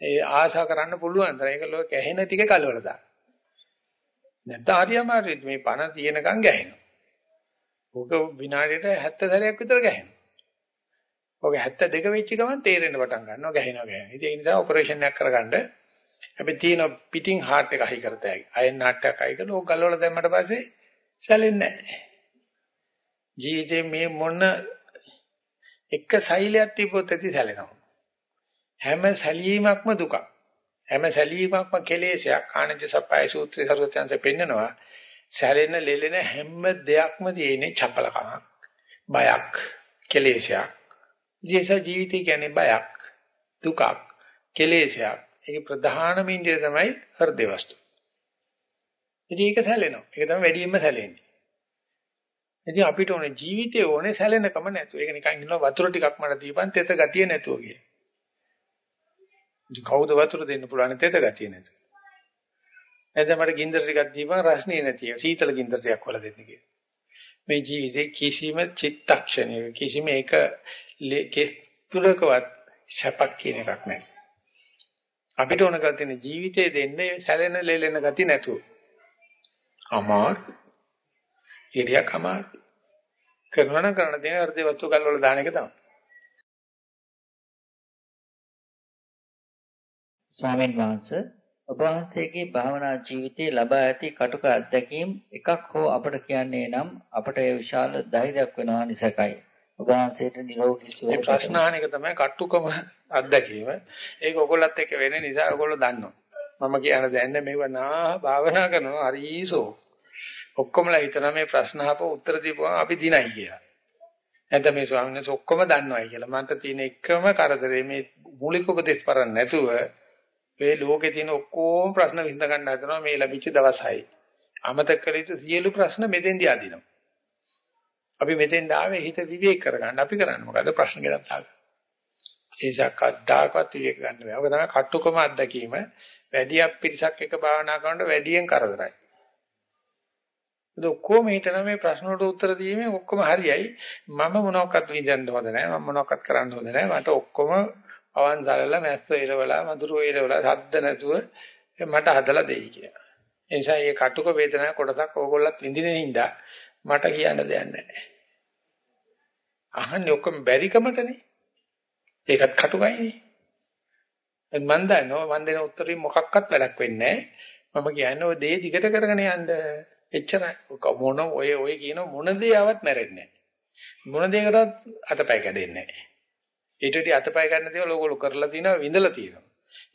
ඒ ආශා කරන්න පුළුවන් තරම් ඒක ලෝක ඇහෙන ටික කලවලා දාන්න. නැත්නම් හරි අමාරුයි මේ පණ තියෙනකන් ගැහෙනවා. ඕක විනාඩියට 70 සැරයක් විතර ගැහෙනවා. ඔක 72 වෙච්ච ගමන් තේරෙන්න පටන් ගන්නවා ගැහෙනවා ගැහෙනවා. ඒ නිසා ඔපරේෂන් එකක් කරගන්න අපි තියෙන පිටින් හાર્ට් එක අහි කරතයි. අයන් හાર્ට් එක අහි කරලා ඕක ගලවලා දැම්මට පස්සේ සැලෙන්නේ නැහැ. ජීවිතේ මේ මොන එක සෛලයක් තිබ්බොත් ඇති සැලෙනවා. හැම සැලීමක්ම දුකක්. හැම සැලීමක්ම කෙලෙසයක්. ආනන්ද සප්පයි සූත්‍රයේ සරුවචන්සේ පෙන්නනවා. සැලෙන ලෙලෙන හැම දෙයක්ම තියෙන්නේ චපලකමක්. බයක්. කෙලෙසයක්. ජීස ජීවිතය කියන්නේ බයක්. දුකක්, කෙලෙසයක්. ඒක ප්‍රධානම ඉන්දිය තමයි හෘද වස්තු. ඉතින් ඒක සැලෙනවා. ඒක තමයි වැඩියෙන්ම සැලෙන්නේ. ඉතින් අපිට ඕනේ ජීවිතේ ඕනේ සැලෙනකම නැතුව. ඒක නිකන් ඉන්නවා වතුර ටිකක් මට දීපන් තෙත ගතිය නැතුව කිය. කවුද වතුර දෙන්න පුළුවන් තෙත ගතිය නැතුව. නැත්නම් මට ගින්දර ටිකක් දීපන් රස්නේ නැතිව සීතල ගින්දර ටිකක් වල දෙන්න කියලා. මේ ජීවිතේ කිසිම චිත්තක්ෂණයක කිසිම එක තුලකවත් සැපක් කියන එකක් නැහැ. අපිට ඕන කර තියෙන ජීවිතේ දෙන්නේ සැලෙන ලෙලෙන ගති නැතුව. අමාරු. ඉරියක් අමාරු. කරනවා නම් කරන්න තියෙන හෘද වස්තු කල් වල දාන එක තමයි. ස්වාමීන් වහන්සේ ඔබ වහන්සේගේ භාවනා ජීවිතයේ ලබා ඇති කටුක අත්දැකීම් එකක් හෝ අපට කියන්නේ නම් අපට ඒ විශාල ධෛර්යයක් වෙනවා නිසාකයි. වහන්සේට නිරෝගී සුවය. මේ ප්‍රශ්න අහන එක තමයි කටුකම අත්දැකීම. ඒක ඔයගොල්ලත් එක්ක වෙන නිසා ඔයගොල්ලෝ දන්නවා. මම කියන දැන්න මේව නා භාවනා කරනවා හරිසෝ. ඔක්කොමලා හිතනවා මේ ප්‍රශ්න අහපුව උත්තර දීපුවම අපි දිනයි කියලා. නැත්නම් මේ ස්වාමීන් වහන්සේ ඔක්කොම දන්නවයි කියලා. මන්ට තියෙන එකම කරදරේ මේ මූලික උපදේශ පරන් නැතුව මේ ලෝකේ තියෙන ඔක්කොම ප්‍රශ්න විසඳ ගන්න හදනවා මේ ලැබිච්ච දවසයි. අමතක කළ යුතු සියලු ප්‍රශ්න මෙතෙන්දී අදිනවා. අපි මෙතෙන් ආවේ හිත විවේක කරගන්න. අපි කරන්නේ මොකද ප්‍රශ්න ගෙනත් ආවේ. ඒසක් අද්දාකවත් විවේක ගන්න බෑ. ඔක තමයි කට්ටුකම අත්දැකීම. වැඩියක් පිරිසක් එක භාවනා කරනකොට වැඩියෙන් කරදරයි. ඒක ඔක්කොම හිතන මේ ප්‍රශ්න වලට උත්තර දීමේ ඔක්කොම හරියයි. මම මොනවක්වත් විඳින්න හොඳ නැහැ. මම මොනවක්වත් කරන්න හොඳ නැහැ. මට ඔක්කොම අවන්සලලා මැස්ස ඉරවලා මధుරෝ ඉරවලා සද්ද නැතුව මට හදලා දෙයි කියලා. ඒ නිසා මේ කටුක වේදනාව කොටසක් ඕගොල්ලත් විඳින නින්දා මට කියන්න දෙයක් නැහැ. අහන්නේ ඔක්කොම බැරිකමටනේ. ඒකත් කටුකයිනේ. මම දන්නවා මම දෙන උත්තරේ මොකක්වත් වැඩක් වෙන්නේ නැහැ. මම කියන්නේ ඔය දේ දිගට කරගෙන යන්න. එච්චරයි. මොන ඔය ඔය කියන මොන දේවත් මැරෙන්නේ නැහැ. මොන දෙයකටත් අතපය කැඩෙන්නේ නැහැ. ඊට වඩා අතපය ගන්න දේවල් ඕගොල්ලෝ කරලා තිනවා විඳලා තිනවා.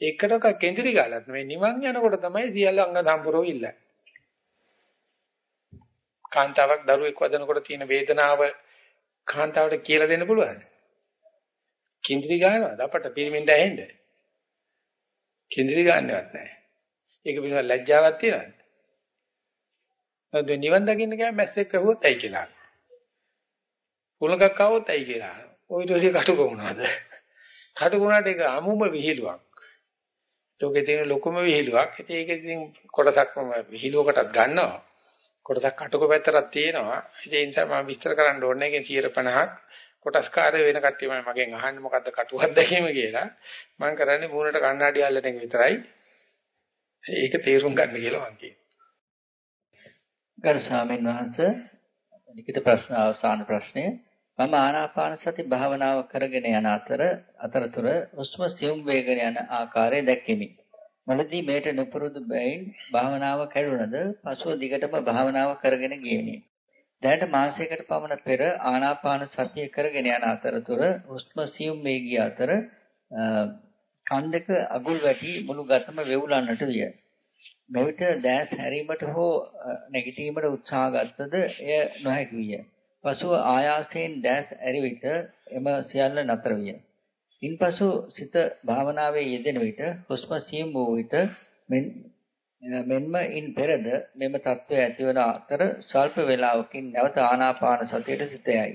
ඒකට කෙන්දිරි ගාලත් මේ නිවන් යනකොට තමයි සියල්ල අංග සම්පූර්ණව ඉල්ලන්නේ. කාන්තාවක් දරුවෙක් වදනකොට තියෙන වේදනාව කාන්තාවට කියලා දෙන්න පුළුවන්ද? කිඳිරි ගන්නවද අපට පිරිමින්ද ඇහෙන්න? කිඳිරි ගන්නවත් නැහැ. ඒක පිළිබඳ ලැජ්ජාවක් තියෙනවද? නැත්නම් නිවන් දකින්න ගියාම මැස්සෙක් ඇහුවොත් ඇයි කියලා. කුලකක් ආවොත් ඇයි කියලා. ওই ඊට කටුක වුණාද? කටුක වුණාට ඒක අමුම විහිළුවක්. ලෝකේ තියෙන ලොකුම විහිළුවක්. ඉතින් ඒක ඉතින් කොටසක් මම විහිළුවකටත් ගන්නවා. කොටසක් කටුක පැත්තටත් තියෙනවා. ඒ නිසා මම විස්තර කරන්න ඕනේ ඒකේ 50ක් කොටස්කාරය වෙන කට්ටියම මගෙන් අහන්නේ මොකද්ද කටුවක් දැකීම කියලා. මම කරන්නේ මූණට කණ්ණාඩි අල්ලන එක විතරයි. ඒක තේරුම් ගන්න කියලා මම කියනවා. ගරු ස්වාමීන් වහන්සේ ලිඛිත ප්‍රශ්න අවසාන ප්‍රශ්නය මම ආනාපාන සති භාවනාව කරගෙන යන අතර අතරතුර උස්ම සියුම් වේගන යන ආකාරය දැක්කෙමි. මලදී මේට නුපුරුදු බැවින් භාවනාව කැඩුණද පසුව දිගටම භාවනාව කරගෙන ගියෙමි. දැනට මාසයකට පමණ පෙර ආනාපාන සතිය කරගෙන යන අතරතුර උස්ම සියුම් වේගිය අතර කන් දෙක අගුල් වැටි මුළු ගතම වෙවුලන්නට විය. මෙවිට දැස් හැරීමට හෝ නැගිටීමට උත්සාහ ගත්තද එය නොහැකි විය. පසුව ආයාසයෙන් දැස් ඇරි විට එම සියල්ල නතර විය. ඉන්පසු සිත භාවනාවේ යෙදෙන විට හුස්ම සියුම් වූ විට මෙන්ම ඉන් පෙරද මෙම தত্ত্বය ඇතිවන අතර ස්වල්ප වේලාවකින් නැවත ආනාපාන සතියට සිත යයි.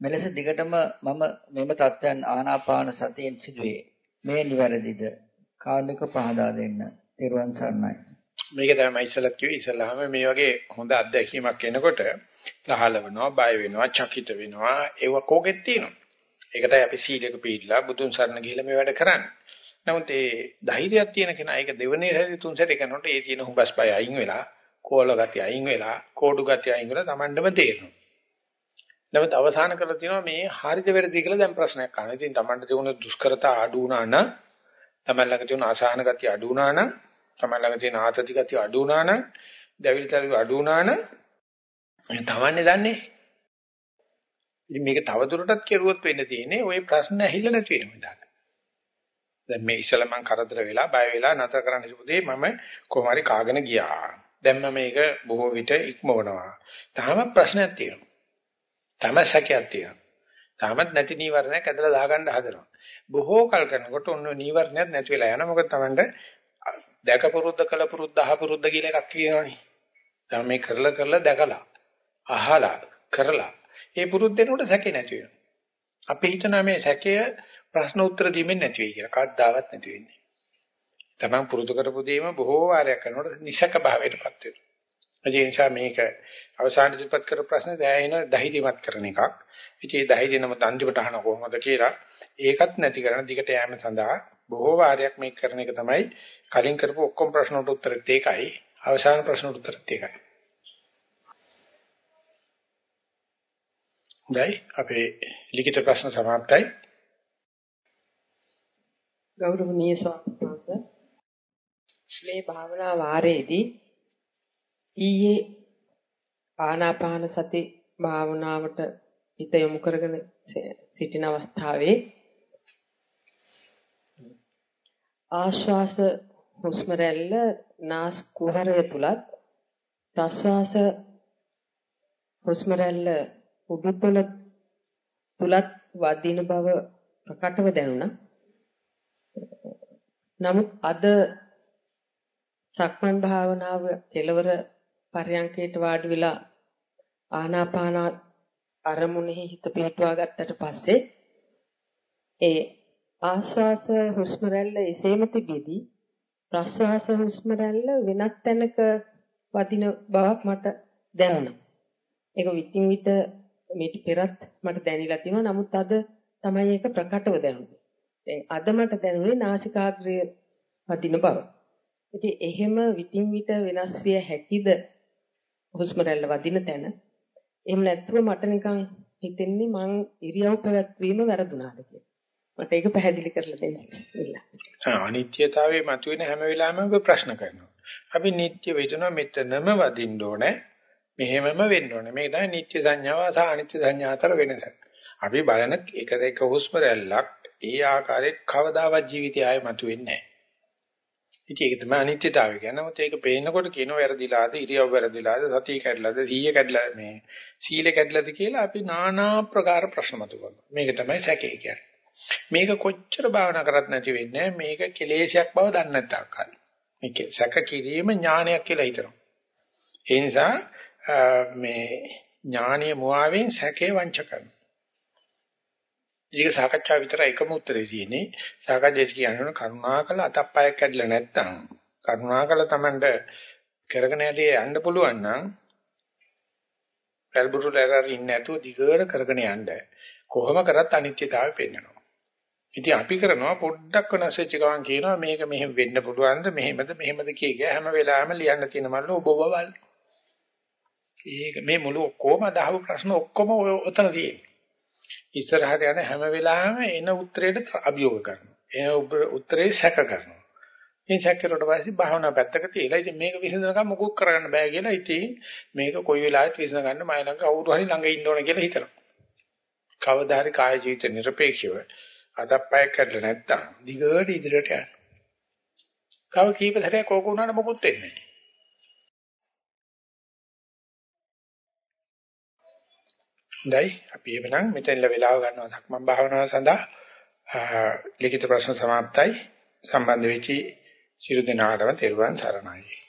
මෙලෙස දිගටම මම මෙම தত্ত্বයන් ආනාපාන සතියෙන් සිදුවේ. මේ නිවැරදිද? කාර්මික පහදා දෙන්න. තෙරුවන් සරණයි. මේක තමයි ඉස්සලත් කිව්වේ ඉස්සලහම මේ වගේ හොඳ අත්දැකීමක් එනකොට සහලවනවා, බය වෙනවා, චකිත වෙනවා, ඒව කෝකෙත් තියෙනවා. ඒකටයි අපි සීලයක පිළිලා බුදුන් සරණ ගිහිල්ලා මේ වැඩ කරන්නේ. නමුත් ඒ ධෛර්යයක් තියෙන කෙනා ඒක දෙවෙනි හැරි තුන් සැරේ කරනකොට ඒ තියෙන හුඟස් බය අයින් වෙලා, කෝල ගතිය අයින් වෙලා, කෝඩු ගතිය අයින් වෙලා Tamandම තේරෙනවා. නමුත් අවසාන කරලා තියෙනවා මේ හරිද වැරදි කියලා දැන් ප්‍රශ්නයක් අහනවා. ඉතින් Tamand තිබුණ දුෂ්කරතා අඩු වුණා නම්, Taman ළඟ තිබුණ අසහන ගතිය අඩු වුණා නම්, Taman ළඟ තියෙන ආතති ගතිය අඩු වුණා නම්, දැවිලි තලු අඩු වුණා නම්, තමන්නේ දන්නේ. ඉතින් මේක තවදුරටත් කෙරුවොත් වෙන්න තියෙන්නේ ওই ප්‍රශ්න ඇහිල්ල නැති වෙන විදිහට. දැන් මේ ඉස්සලා මම කරදර වෙලා බය වෙලා නැතර කරන්න ඉපුදේ මම කොහොම හරි කාගෙන ගියා. දැන් මම මේක බොහෝ විට ඉක්මවනවා. තාම ප්‍රශ්නයක් තියෙනවා. තම සැකයක් තියෙනවා. තාමත් නැති නීවරණයක් ඇදලා දාගන්න හදනවා. බොහෝ කල් කරනකොට ඔන්න නීවරණයක් නැති වෙලා යනවා. මොකද Tamanට දැක පුරුද්ද කළ පුරුද්ද අහ පුරුද්ද කියලා එකක් කියනවනේ. දැන් මේ කරලා කරලා දැකලා අහලා කරලා ඒ පුරුද්ද දෙනකොට සැකේ නැති වෙනවා. අපි හිතනවා මේ සැකය ප්‍රශ්න උත්තර දීමෙන් නැති වෙයි කියලා. කවදාවත් නැති වෙන්නේ. තමන් පුරුදු කරපු දේම බොහෝ වාරයක් කරනකොට නිසක භාවයටපත් වෙනවා. ඒ නිසා මේක අවසාන ඉදිරිපත් කර ප්‍රශ්න දැයින ධෛර්යමත් කරන එකක්. ඉතින් ඒ ධෛර්යය නම අන්තිමට අහන කොහොමද කියලා ඒකත් නැති කරන දිගට යෑම සඳහා බොහෝ වාරයක් මේක කරන එක තමයි කලින් කරපු ඔක්කොම ප්‍රශ්න වලට උත්තරෙත් ඒකයි. අවසාන ප්‍රශ්න වලට උත්තරෙත් ඒකයි. දැයි අපේ ලිඛිත ප්‍රශ්න සමාප්තයි. ගෞරවනීය ස්වාමීන් වහන්සේ මේ භාවනා වාරයේදී ඊයේ ආනාපාන සති භාවනාවට හිත යොමු කරගෙන සිටින අවස්ථාවේ ආශ්වාස හුස්ම රැල්ල නාස් කුහරය තුලත් ප්‍රශ්වාස හුස්ම රැල්ල උඩුතල තුලත් වදින බව ප්‍රකටව දැනුණා. නමුත් අද සක්මන් භාවනාව කෙලවර පරයන්කේට වාඩි වෙලා ආනාපාන අරමුණෙහි හිත පිටවා ගත්තට පස්සේ ඒ ආශ්වාස හුස්ම රැල්ල එසේම තිබෙදී ප්‍රශ්වාස හුස්ම රැල්ල වෙනත් තැනක වදින බවක් මට දැනුණා. ඒක විтин විට මේට පෙරත් මට දැනিলা තිනවා නමුත් අද තමයි ඒක ප්‍රකටව දැනුනේ. දැන් අද මට දැනුනේ නාසිකාග්‍රය වදින බව. ඉතින් එහෙම විтин විට වෙනස් විය හැකිද හුස්ම රැල්ල වදින තැන? එහෙම නැත්නම් මට නිකන් හිතෙන්නේ මං ඉරියව් පැවැත්වීම වැරදුනාද කියලා. මට ඒක පැහැදිලි කරලා දෙන්න. අනිත්‍යතාවයේ මතුවෙන හැම වෙලාවෙම ප්‍රශ්න කරනවා. අපි නිට්ටය වේදනාව මෙතනම වදින්න ඕනේ. මෙහෙමම වෙන්න ඕනේ. මේක තමයි නිත්‍ය සංඥාව සහ අනිත්‍ය සංඥා අතර වෙනස. අපි බලන එක එක හුස්ම රැල්ලක් ඒ ආකාරයේ කවදාවත් ජීවිතය ආයෙ මතුවෙන්නේ නැහැ. ඉතින් ඒක තමයි අනිත්‍යතාවය කියන්නේ. නමුත් ඒක පේනකොට කියනවා වැරදිලාද, ඉරියව් වැරදිලාද, සතිය කැඩලාද, සීය කැඩලා මේ සීල කැඩලාද කියලා අපි নানা ප්‍රකාර ප්‍රශ්න මතු කරනවා. මේක තමයි සැකේ කියන්නේ. මේක කොච්චර භාවනා කරත් නැති වෙන්නේ මේක කෙලේශයක් බව දන්නේ නැත්නම් මේක සැක කිරීම ඥානයක් කියලා හිතනවා. ඒ නිසා මේ ඥානීය මුවාවෙන් සැකේ වංච කරනවා. ඒක සාකච්ඡා විතරයි එකම උත්තරේ තියෙන්නේ. සාකච්ඡාවේ කියන්නේ කරුණාකල අතප්පයක් කැඩලා නැත්තම් කරුණාකල Tamanට කරගෙන යන්න පුළුවන් නම් පෙරබුරුලර ඉන්නේ නැතුව දිගට කරගෙන යන්න. කොහොම කරත් අනිත්‍යතාවය පෙන්වනවා. ඉතින් අපි කරනවා පොඩ්ඩක් වෙනස් වෙච්ච ගමන් කියනවා මේක මෙහෙම වෙන්න පුළුවන්ද මෙහෙමද මෙහෙමද කිය කිය හැම වෙලාවෙම ලියන්න තියෙන මල්ල ඔබ ඔබ බලන්න. ඒක මේ මුළු ඔක්කොම අදහව ප්‍රශ්න ඔක්කොම ඔතන තියෙන්නේ. ඉස්සරහට යන හැම වෙලාවෙම එන උත්තරේට අභියෝග කරනවා. ඒ උත්තරේ සැක කරනවා. මේ සැක කරලා පස්සේ භාවනා පැත්තක තියලා ඉතින් මේක විසඳනකම් මොකුත් කරගන්න බෑ කියලා ඉතින් මේක කොයි වෙලාවෙත් විසඳ ගන්න මම ළඟ කවුරු හරි ළඟ ඉන්න ඕන කියලා හිතනවා. කවදා හරි කාය ජීවිත নিরপেক্ষව අතප්පය කඩලා නැත්තම් දිගට ඉදිරියට යනවා. තව කීප සැරයක් ඕක වුණාට මොකුත් වෙන්නේ නැහැ. හොඳයි. අපි එවනම් මෙතෙන්ල වෙලාව ගන්නවා සක්මන් භාවනාව සඳහා. ලිඛිත ප්‍රශ්න સમાප්තයි. සම්බන්ධ වෙච්චි සියලු දෙනාටම තෙරුවන් සරණයි.